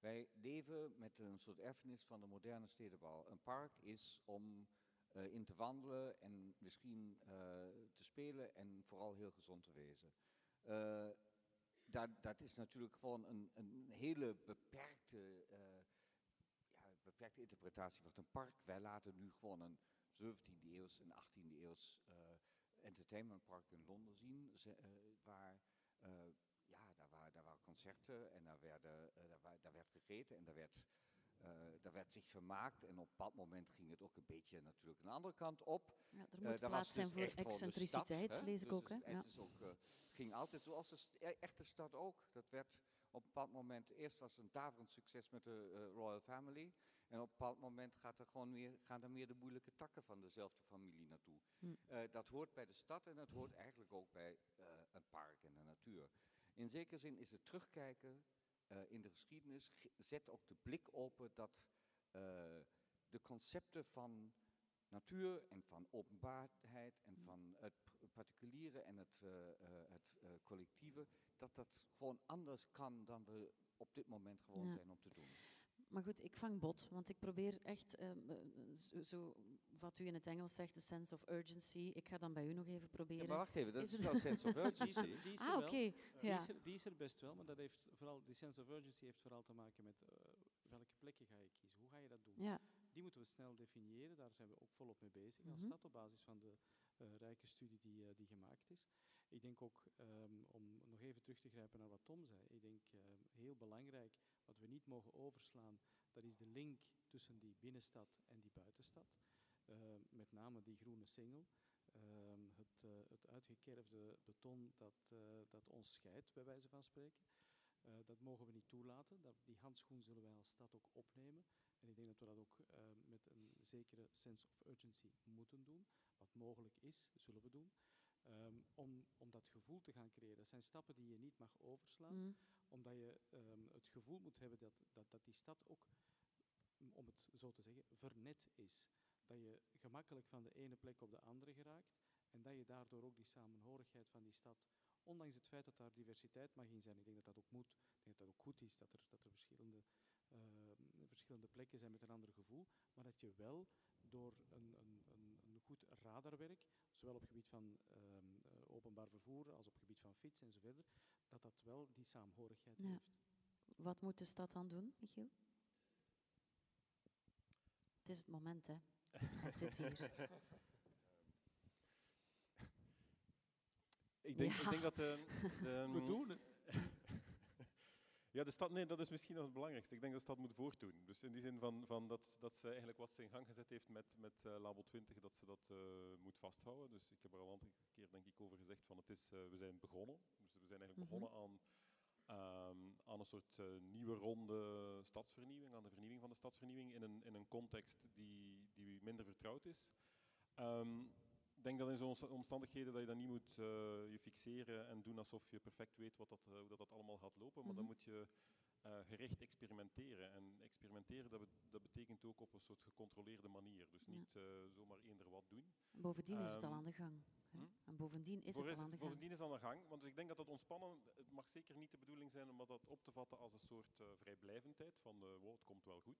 S4: Wij leven met een soort erfenis van de moderne stedenbouw. Een park is om eh, in te wandelen en misschien eh, te spelen en vooral heel gezond te wezen. Eh, dat, dat is natuurlijk gewoon een, een hele beperkte, ja, beperkte interpretatie van een park. Wij laten nu gewoon een 17e eeuws en 18e eeuws eh, entertainmentpark in Londen zien, eh, waar eh, ja, daar, waren, daar waren concerten en daar, werden, daar, werd gegeten en daar werd, daar werd zich vermaakt. En op bepaald moment ging het ook een beetje natuurlijk een andere kant op.
S1: Ja, er moet plaats
S4: was
S1: zijn
S4: dus
S1: voor
S4: stad,
S1: excentriciteit, lees ik
S4: Dus
S1: ook. Hè?
S4: het-
S1: Ja.
S4: Het is ook, ging altijd zoals de e- echte stad ook. Dat werd op een bepaald moment, eerst was het een daverend succes met de Royal Family. En op een bepaald moment gaat er gewoon meer, gaan er meer de moeilijke takken van dezelfde familie naartoe.
S1: Hm.
S4: Eh, dat hoort bij de stad en dat hoort eigenlijk ook bij eh, een park en de natuur. In zekere zin is het terugkijken eh, in de geschiedenis, ge- zet ook de blik open dat de concepten van natuur en van openbaarheid en
S1: Mm.
S4: van het particuliere en het, het collectieve, dat dat gewoon anders kan dan we op dit moment gewoon
S1: Ja.
S4: zijn om te doen.
S1: Maar goed, ik vang bot, want ik probeer echt, ehm, eh, zo, zo wat u in het Engels zegt, de sense of urgency. Ik ga dan bij u nog even
S4: Ja,
S1: proberen.
S4: maar wacht even, dat
S1: Is
S4: is,
S1: het-
S4: wel sense of
S5: Die is
S4: urgency.
S5: er, die is er
S1: ah, oké.
S5: Die,
S1: Ja.
S5: is er, die is er best wel, maar dat heeft vooral, die sense of urgency heeft vooral te maken met eh, welke plekken ga je kiezen. Hoe ga je dat doen?
S1: Ja.
S5: Die moeten we snel definiëren, daar zijn we ook volop mee bezig als
S1: Mhm.
S5: stad op basis van de eh, rijke studie die, die gemaakt is. Ik denk ook, ehm, om nog even terug te grijpen naar wat Tom zei, ik denk ehm, heel belangrijk, wat we niet mogen overslaan, dat is de link tussen die binnenstad en die buitenstad. Ehm, met name die groene singel. Het, eh, het uitgekerfde beton dat, eh, dat ons scheidt, bij wijze van spreken. Eh, dat mogen we niet toelaten. Dat, die handschoen zullen wij als stad ook opnemen. En ik denk dat we dat ook met een zekere sense of urgency moeten doen. Wat mogelijk is, zullen we doen. Ehm, om, om dat gevoel te gaan creëren. Dat zijn stappen die je niet mag overslaan
S1: Mm.
S5: omdat je ehm, het gevoel moet hebben dat, dat, dat die stad ook, m, om het zo te zeggen, vernet is. Dat je gemakkelijk van de ene plek op de andere geraakt en dat je daardoor ook die samenhorigheid van die stad, ondanks het feit dat daar diversiteit mag in zijn, ik denk dat dat ook moet, ik denk dat dat ook goed is, dat er, dat er verschillende, ehm, verschillende plekken zijn met een ander gevoel, maar dat je wel door een, een, een, een goed radarwerk, zowel op het gebied van ehm, eh, openbaar vervoer als op het gebied van fiets en zo verder, dat dat wel die saamhorigheid
S1: Ja.
S5: heeft.
S1: Wat moet de stad dan doen, Michiel? Het is het moment, hè. Hij zit hier.
S6: Ik denk, ik denk dat de, de,
S5: We doen het.
S6: Ja, de stad, nee, dat is misschien nog het belangrijkste. Ik denk dat de stad moet voortdoen. Dus in die zin van, van dat, dat ze eigenlijk wat ze in gang gezet heeft met, met eh, Labo 20, dat ze dat eh, moet vasthouden. Dus ik heb er al een aantal keer denk ik over gezegd van het is, eh, we zijn begonnen. Dus we zijn eigenlijk
S1: Mhm.
S6: begonnen aan, ehm, aan een soort nieuwe ronde stadsvernieuwing, aan de vernieuwing van de stadsvernieuwing in een, in een context die, die minder vertrouwd is. Ik denk dat in zo'n omsta- omstandigheden dat je dat niet moet eh, je fixeren en doen alsof je perfect weet wat dat, eh, hoe dat, dat allemaal gaat lopen, maar dan
S1: Mhm.
S6: moet je eh, gericht experimenteren. En experimenteren, dat, dat betekent ook op een soort gecontroleerde manier. Dus
S1: Ja.
S6: niet eh, zomaar eender wat doen.
S1: Bovendien is het al
S6: Ehm,
S1: aan de gang.
S6: hm?
S1: En bovendien is het al aan de gang.
S6: Bovendien is het aan de gang, want ik denk dat dat ontspannen, het mag zeker niet de bedoeling zijn om dat op te vatten als een soort vrijblijvendheid, van wow, het komt wel goed.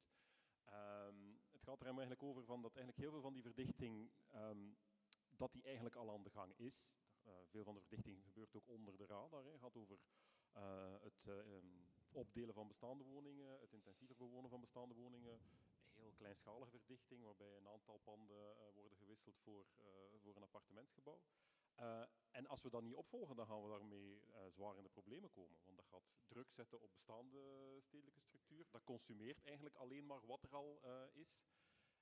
S6: Ehm, het gaat er eigenlijk over van dat eigenlijk heel veel van die verdichting, ehm, dat die eigenlijk al aan de gang is. Eh, veel van de verdichting gebeurt ook onder de radar. Het gaat over eh, het eh, ehm, opdelen van bestaande woningen, het intensiever bewonen van bestaande woningen, heel kleinschalige verdichting, waarbij een aantal panden worden gewisseld voor, voor een appartementsgebouw. En als we dat niet opvolgen, dan gaan we daarmee zwaar in de problemen komen. Want dat gaat druk zetten op bestaande stedelijke structuur. Dat consumeert eigenlijk alleen maar wat er al is.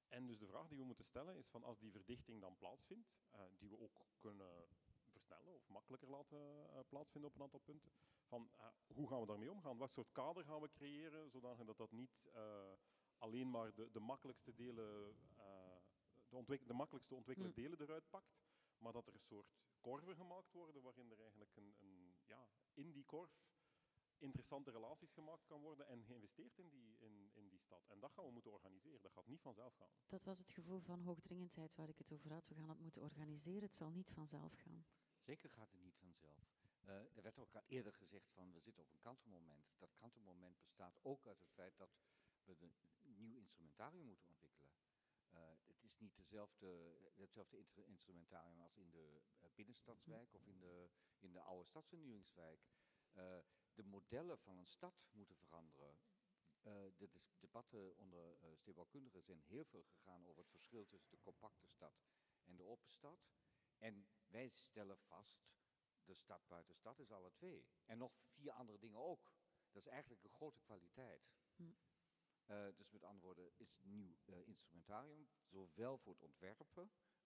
S6: En dus de vraag die we moeten stellen is van als die verdichting dan plaatsvindt, eh, die we ook kunnen versnellen of makkelijker laten eh, plaatsvinden op een aantal punten, van eh, hoe gaan we daarmee omgaan? Wat soort kader gaan we creëren, zodanig dat dat niet alleen maar de, de makkelijkste delen, de, ontwik- de makkelijkste ontwikkelde
S1: Mm.
S6: delen eruit pakt, maar dat er een soort korven gemaakt worden waarin er eigenlijk een, een, ja, in die korf interessante relaties gemaakt kan worden en geïnvesteerd in die, in, in die stad. En dat gaan we moeten organiseren. Dat gaat niet vanzelf gaan.
S1: Dat was het gevoel van hoogdringendheid waar ik het over had. We gaan het moeten organiseren. Het zal niet vanzelf gaan.
S4: Zeker gaat het niet vanzelf. Eh, er werd ook al eerder gezegd van we zitten op een kantelmoment. Dat kantelmoment bestaat ook uit het feit dat we een nieuw instrumentarium moeten ontwikkelen. Eh, het is niet dezelfde, hetzelfde instrumentarium als in de eh, binnenstadswijk of in de, in de oude stadsvernieuwingswijk. Eh, de modellen van een stad moeten veranderen. Eh, de debatten onder eh stedenbouwkundigen zijn heel veel gegaan over het verschil tussen de compacte stad en de open stad. En wij stellen vast, de stad buiten stad is alle twee. En nog vier andere dingen ook. Dat is eigenlijk een grote kwaliteit.
S1: Hm.
S4: Eh, dus met andere woorden, is nieuw instrumentarium, zowel voor het ontwerpen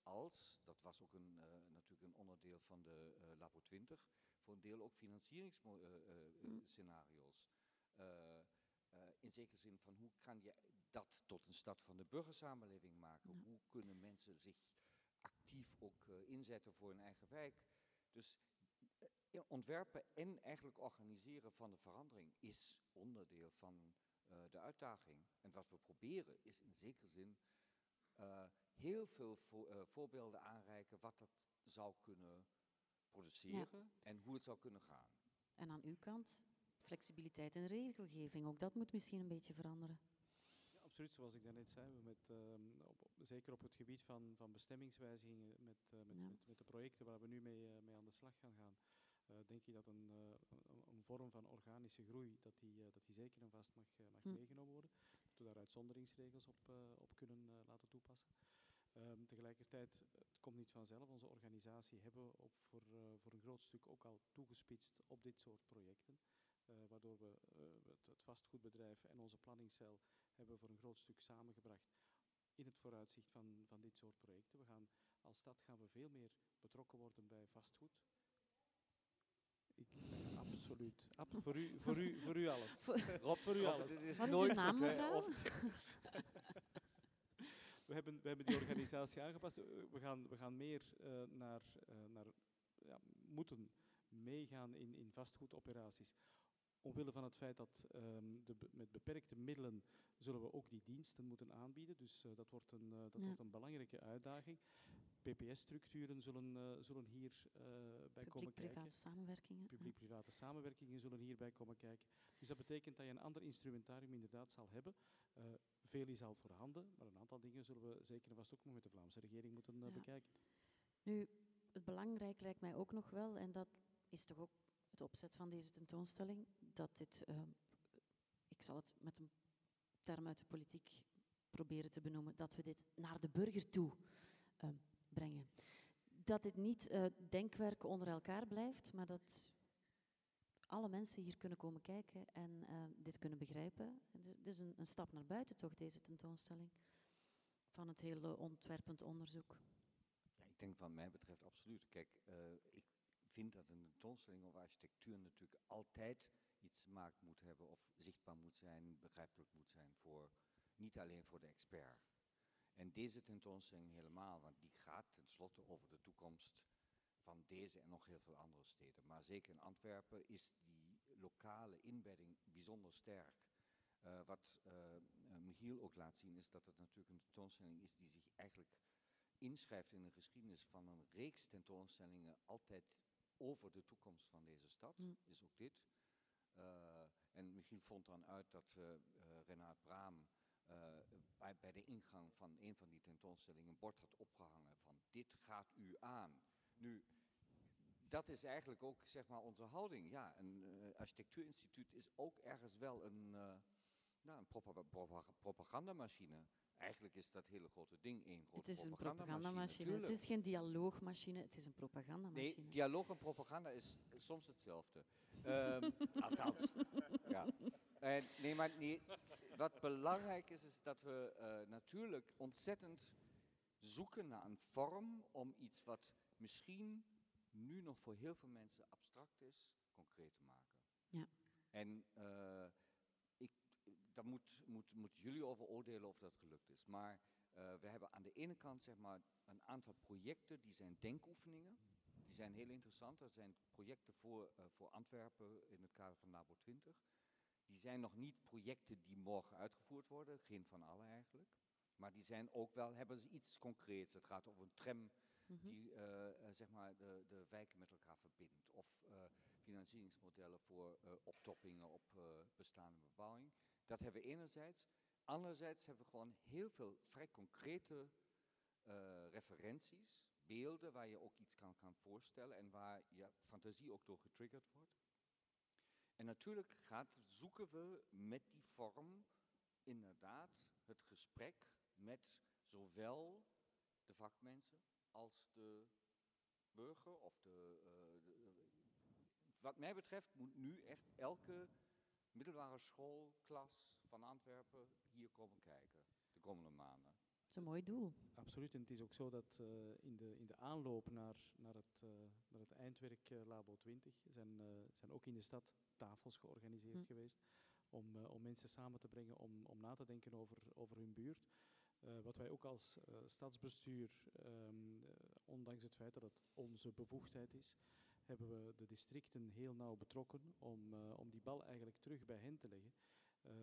S4: als, dat was ook een, eh, natuurlijk een onderdeel van de eh, Labo 20, voor een deel ook financieringsscenario's. in zekere zin van hoe kan je dat tot een stad van de burgersamenleving maken?
S1: Ja.
S4: Hoe kunnen mensen zich actief ook eh, inzetten voor hun eigen wijk? Dus eh, ontwerpen en eigenlijk organiseren van de verandering is onderdeel van eh, de uitdaging. En wat we proberen is in zekere zin eh, heel veel vo- eh, voorbeelden aanreiken wat dat zou kunnen produceren en hoe het zou kunnen gaan.
S1: En aan uw kant, flexibiliteit in regelgeving. Ook dat moet misschien een beetje veranderen.
S5: Ja, absoluut, zoals ik daarnet zei. we Met, ehm, op, op- zeker op het gebied van, van bestemmingswijzigingen, met, eh, met,
S1: Ja.
S5: met, met de projecten waar we nu mee, eh, mee aan de slag gaan gaan, eh, denk ik dat een, eh, een, een vorm van organische groei, dat die, dat die zeker en vast mag, mag
S1: Hm.
S5: meegenomen worden. Dat we daar uitzonderingsregels op, eh, op kunnen laten toepassen. Ehm, tegelijkertijd, het komt niet vanzelf. Onze organisatie hebben we op voor, eh, voor een groot stuk ook al toegespitst op dit soort projecten. Eh, waardoor we eh, het, het vastgoedbedrijf en onze planningscel hebben voor een groot stuk samengebracht in het vooruitzicht van, van dit soort projecten. We gaan, als stad gaan we veel meer betrokken worden bij vastgoed. Ik, absoluut. Ab- voor, u, voor, u, voor u alles.
S1: Voor-
S4: Rob,
S5: voor u alles.
S1: Wat is
S4: nooit
S1: uw naam, mevrouw?
S5: We hebben, we hebben die organisatie aangepast. Eh, We gaan, we gaan meer eh, naar, eh, naar ja, moeten meegaan in, in vastgoedoperaties. Omwille van het feit dat ehm, de, met beperkte middelen zullen we ook die diensten moeten aanbieden. Dus dat, wordt een, dat
S1: Ja.
S5: wordt een belangrijke uitdaging. PPS-structuren zullen, eh, zullen hier eh, bij komen kijken.
S1: Publiek-private samenwerkingen.
S5: Publiek-private samenwerkingen zullen hierbij komen kijken. Dus dat betekent dat je een ander instrumentarium inderdaad zal hebben. Eh, veel is al voorhanden, maar een aantal dingen zullen we zeker en vast ook nog met de Vlaamse regering moeten
S1: Ja.
S5: bekijken.
S1: Nu, het belangrijk lijkt mij ook nog wel, en dat is toch ook het opzet van deze tentoonstelling, dat dit, eh, ik zal het met een term uit de politiek proberen te benoemen, dat we dit naar de burger toe eh, brengen. Dat dit niet eh, denkwerk onder elkaar blijft, maar dat alle mensen hier kunnen komen kijken en eh, dit kunnen begrijpen. Het is, een, een stap naar buiten toch, deze tentoonstelling, van het hele ontwerpend onderzoek.
S4: Ja, ik denk van mij betreft absoluut. Kijk, eh, ik vind dat een tentoonstelling over architectuur natuurlijk altijd iets gemaakt moet hebben of zichtbaar moet zijn, begrijpelijk moet zijn voor, niet alleen voor de expert. En deze tentoonstelling helemaal, want die gaat tenslotte over de toekomst van deze en nog heel veel andere steden. Maar zeker in Antwerpen is die lokale inbedding bijzonder sterk. Uh, wat uh, Michiel ook laat zien is dat het natuurlijk een tentoonstelling is die zich eigenlijk inschrijft in de geschiedenis van een reeks tentoonstellingen altijd over de toekomst van deze stad, mm. is ook dit. Uh, en Michiel vond dan uit dat Renaat Braam bij, bij, de ingang van een van die tentoonstellingen een bord had opgehangen van dit gaat u aan. Nu, dat is eigenlijk ook zeg maar, onze houding. Ja, een uh, architectuurinstituut is ook ergens wel een, uh, nou, een propagandamachine. Eigenlijk is dat hele grote ding één grote
S1: Het is een propagandamachine. Het is geen dialoogmachine, het is een propagandamachine.
S4: Nee, dialoog en propaganda is soms hetzelfde. um, althans, ja. En, nee, maar nee, wat belangrijk is, is dat we uh, natuurlijk ontzettend zoeken naar een vorm om iets wat misschien nu nog voor heel veel mensen abstract is, concreet te maken.
S1: Ja.
S4: En uh, ik, daar moet, moet, moeten jullie over oordelen of dat gelukt is. Maar uh, we hebben aan de ene kant zeg maar, een aantal projecten die zijn denkoefeningen. Die zijn heel interessant. Dat zijn projecten voor, uh, voor Antwerpen in het kader van NABO 20. Die zijn nog niet projecten die morgen uitgevoerd worden, geen van alle eigenlijk. Maar die zijn ook wel, hebben ze iets concreets. Het gaat over een tram Mhm. die uh, zeg maar de, de wijken met elkaar verbindt. Of uh, financieringsmodellen voor uh, optoppingen op bestaande bebouwing. Dat hebben we enerzijds. Anderzijds hebben we gewoon heel veel vrij concrete referenties, beelden waar je ook iets kan, kan voorstellen en waar je fantasie ook door getriggerd wordt. En natuurlijk gaat, zoeken we met die vorm inderdaad het gesprek met zowel de vakmensen als de burger of de, de, Wat mij betreft moet nu echt elke middelbare schoolklas van Antwerpen hier komen kijken de komende maanden.
S1: Dat is een mooi doel.
S5: Absoluut, en het is ook zo dat uh, in, de, in de aanloop naar, naar, het, uh, naar het eindwerk uh, Labo 20 zijn, zijn ook in de stad tafels georganiseerd hm. geweest om, om mensen samen te brengen om, om na te denken over, over hun buurt. Wat wij ook als stadsbestuur, um, ondanks het feit dat het onze bevoegdheid is, hebben we de districten heel nauw betrokken om, om die bal eigenlijk terug bij hen te leggen.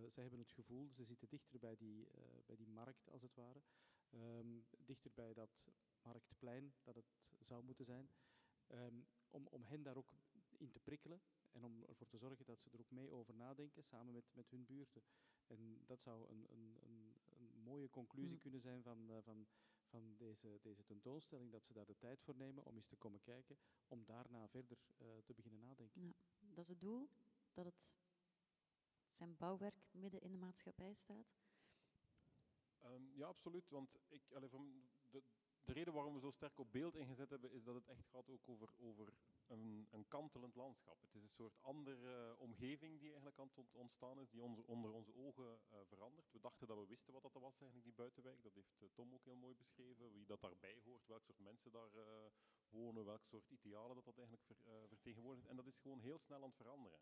S5: Zij hebben het gevoel, ze zitten dichter bij die, bij die markt als het ware, um, dichter bij dat marktplein dat het zou moeten zijn, um, om, om hen daar ook in te prikkelen en om ervoor te zorgen dat ze er ook mee over nadenken, samen met, met hun buurten. En dat zou een, een, een, een mooie conclusie mm. kunnen zijn van, uh, van, van deze, deze tentoonstelling, dat ze daar de tijd voor nemen om eens te komen kijken, om daarna verder uh, te beginnen nadenken.
S1: Ja, dat is het doel, dat het zijn bouwwerk midden in de maatschappij staat?
S6: Um, ja, absoluut. Want ik, allee, de, de reden waarom we zo sterk op beeld ingezet hebben, is dat het echt gaat ook over, over een, een kantelend landschap. Het is een soort andere uh, omgeving die eigenlijk aan het ontstaan is, die onder, onze ogen uh, verandert. We dachten dat we wisten wat dat was eigenlijk, die buitenwijk. Dat heeft uh, Tom ook heel mooi beschreven, wie dat daarbij hoort, welk soort mensen daar wonen, welk soort idealen dat dat eigenlijk ver, vertegenwoordigt. En dat is gewoon heel snel aan het veranderen.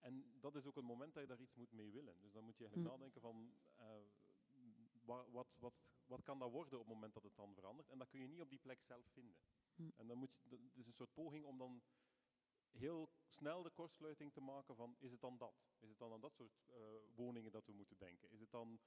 S6: En dat is ook het moment dat je daar iets moet mee willen. Dus dan moet je eigenlijk hm. nadenken van wat, wat, wat, wat kan dat worden op het moment dat het dan verandert? En dat kun je niet op die plek zelf vinden. Hm. En dan moet je, het is een soort poging om dan heel snel de kortsluiting te maken van, is het dan dat? Is het dan aan dat soort uh, woningen dat we moeten denken? Is het dan,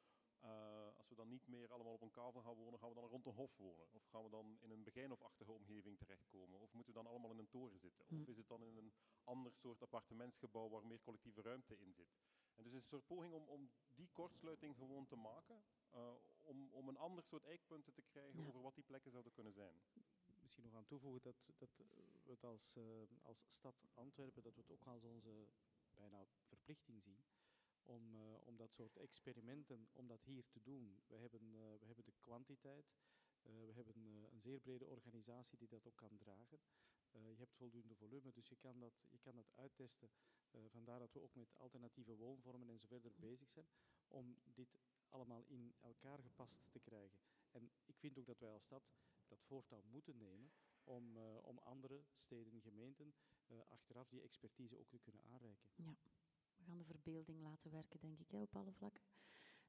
S6: uh, als we dan niet meer allemaal op een kavel gaan wonen, gaan we dan rond een hof wonen? Of gaan we dan in een begijnhofachtige omgeving terechtkomen? Of moeten we dan allemaal in een toren zitten? Of is het dan in een ander soort appartementsgebouw waar meer collectieve ruimte in zit? En dus het is een soort poging om, om die kortsluiting gewoon te maken, uh, om, om een ander soort eikpunten te krijgen ja. over wat die plekken zouden kunnen zijn
S5: misschien nog aan toevoegen dat, dat we het als, uh, als stad Antwerpen, dat we het ook als onze bijna verplichting zien om, uh, om dat soort experimenten, om dat hier te doen. We hebben, uh, we hebben de kwantiteit, we hebben een zeer brede organisatie die dat ook kan dragen. je hebt voldoende volume, dus je kan dat, je kan dat uittesten. vandaar dat we ook met alternatieve woonvormen en zo verder bezig zijn, om dit allemaal in elkaar gepast te krijgen. En ik vind ook dat wij als stad dat voortouw moeten nemen om, eh, om andere steden en gemeenten eh, achteraf die expertise ook te kunnen aanreiken.
S1: We gaan de verbeelding laten werken, denk ik, hè, op alle vlakken.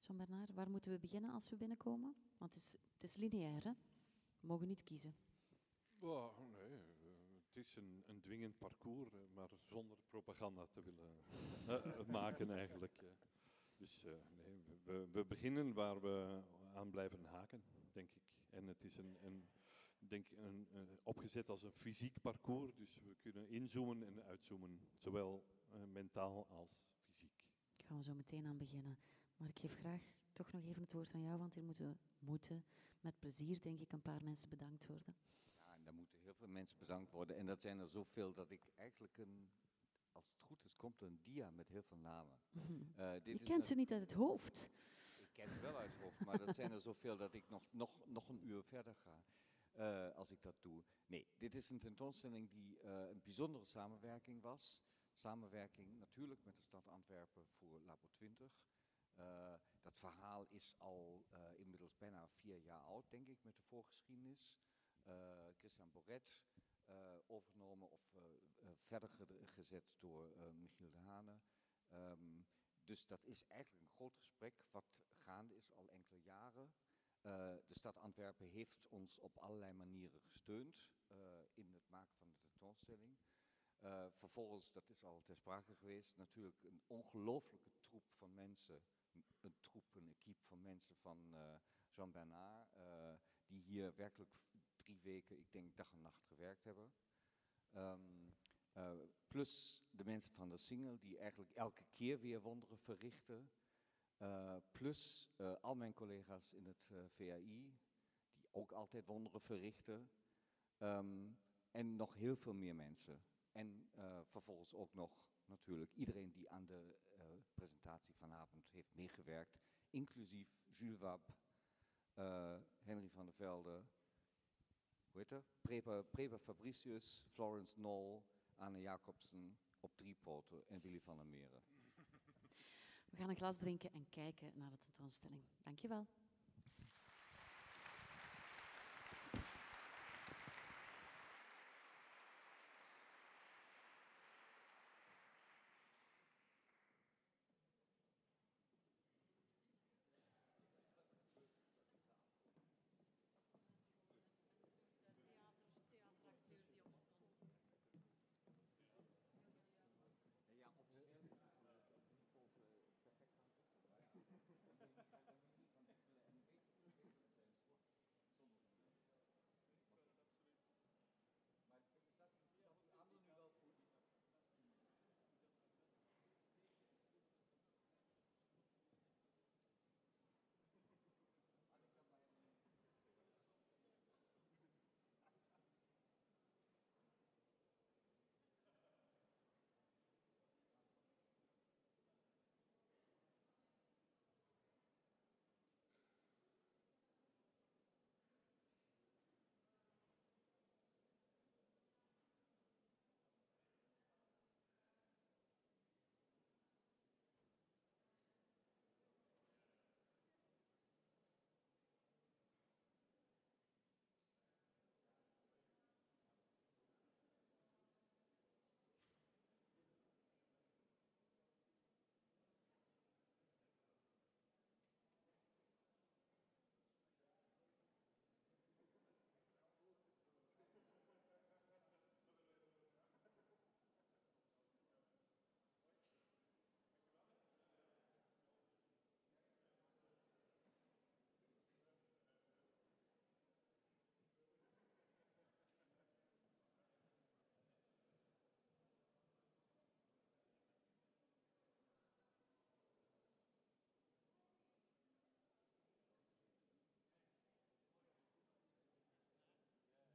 S1: Jean-Bernard, waar moeten we beginnen als we binnenkomen? Want het is, het is lineair, hè? We mogen niet kiezen.
S7: Oh, nee, eh, het is een, een dwingend parcours, eh, maar zonder propaganda te willen eh, maken eigenlijk. Dus nee, we, we beginnen waar we aan blijven haken, denk ik. En het is een, een, denk een, eh, opgezet als een fysiek parcours, dus we kunnen inzoomen en uitzoomen, zowel eh, mentaal als fysiek.
S1: Daar gaan we zo meteen aan beginnen. Maar ik geef graag toch nog even het woord aan jou, want hier moeten, moeten met plezier, denk ik, een paar mensen bedankt worden.
S4: Ja, en daar moeten heel veel mensen bedankt worden. En dat zijn er zoveel dat ik eigenlijk een, als het goed is, komt er een dia met heel veel namen. Eh, dit
S1: Je
S4: is
S1: kent ze niet uit het hoofd.
S4: Ik ken het wel uit het hoofd, maar dat zijn er zoveel dat ik nog, nog, nog een uur verder ga. Eh, als ik dat doe. Nee, dit is een tentoonstelling die eh, een bijzondere samenwerking was. Samenwerking natuurlijk met de stad Antwerpen voor Labo 20. Eh, dat verhaal is al inmiddels bijna vier jaar oud, denk ik, met de voorgeschiedenis. Christian Boret overgenomen of verder ge- gezet door Michiel de Hane. Ehm, dus dat is eigenlijk een groot gesprek wat gaande is al enkele jaren. Eh, de stad Antwerpen heeft ons op allerlei manieren gesteund eh, in het maken van de tentoonstelling. Eh, vervolgens, dat is al ter sprake geweest, natuurlijk een ongelooflijke troep van mensen. Een- troep, een equipe van mensen van eh, Jean Bernard, die hier werkelijk drie weken, ik denk dag en nacht gewerkt hebben. Ehm, eh, plus de mensen van de single, die eigenlijk elke keer weer wonderen verrichten. Eh, plus eh, al mijn collega's in het eh, VAI, die ook altijd wonderen verrichten. Ehm, en nog heel veel meer mensen. En vervolgens ook nog natuurlijk iedereen die aan de presentatie vanavond heeft meegewerkt. Inclusief Jules Wab, Henry van der Velde, hoe? Prepa, Fabricius, Florence Knoll, Anne Jacobsen op drie poten en Willy van der Meren.
S1: We gaan een glas drinken en kijken naar de tentoonstelling. Dankjewel.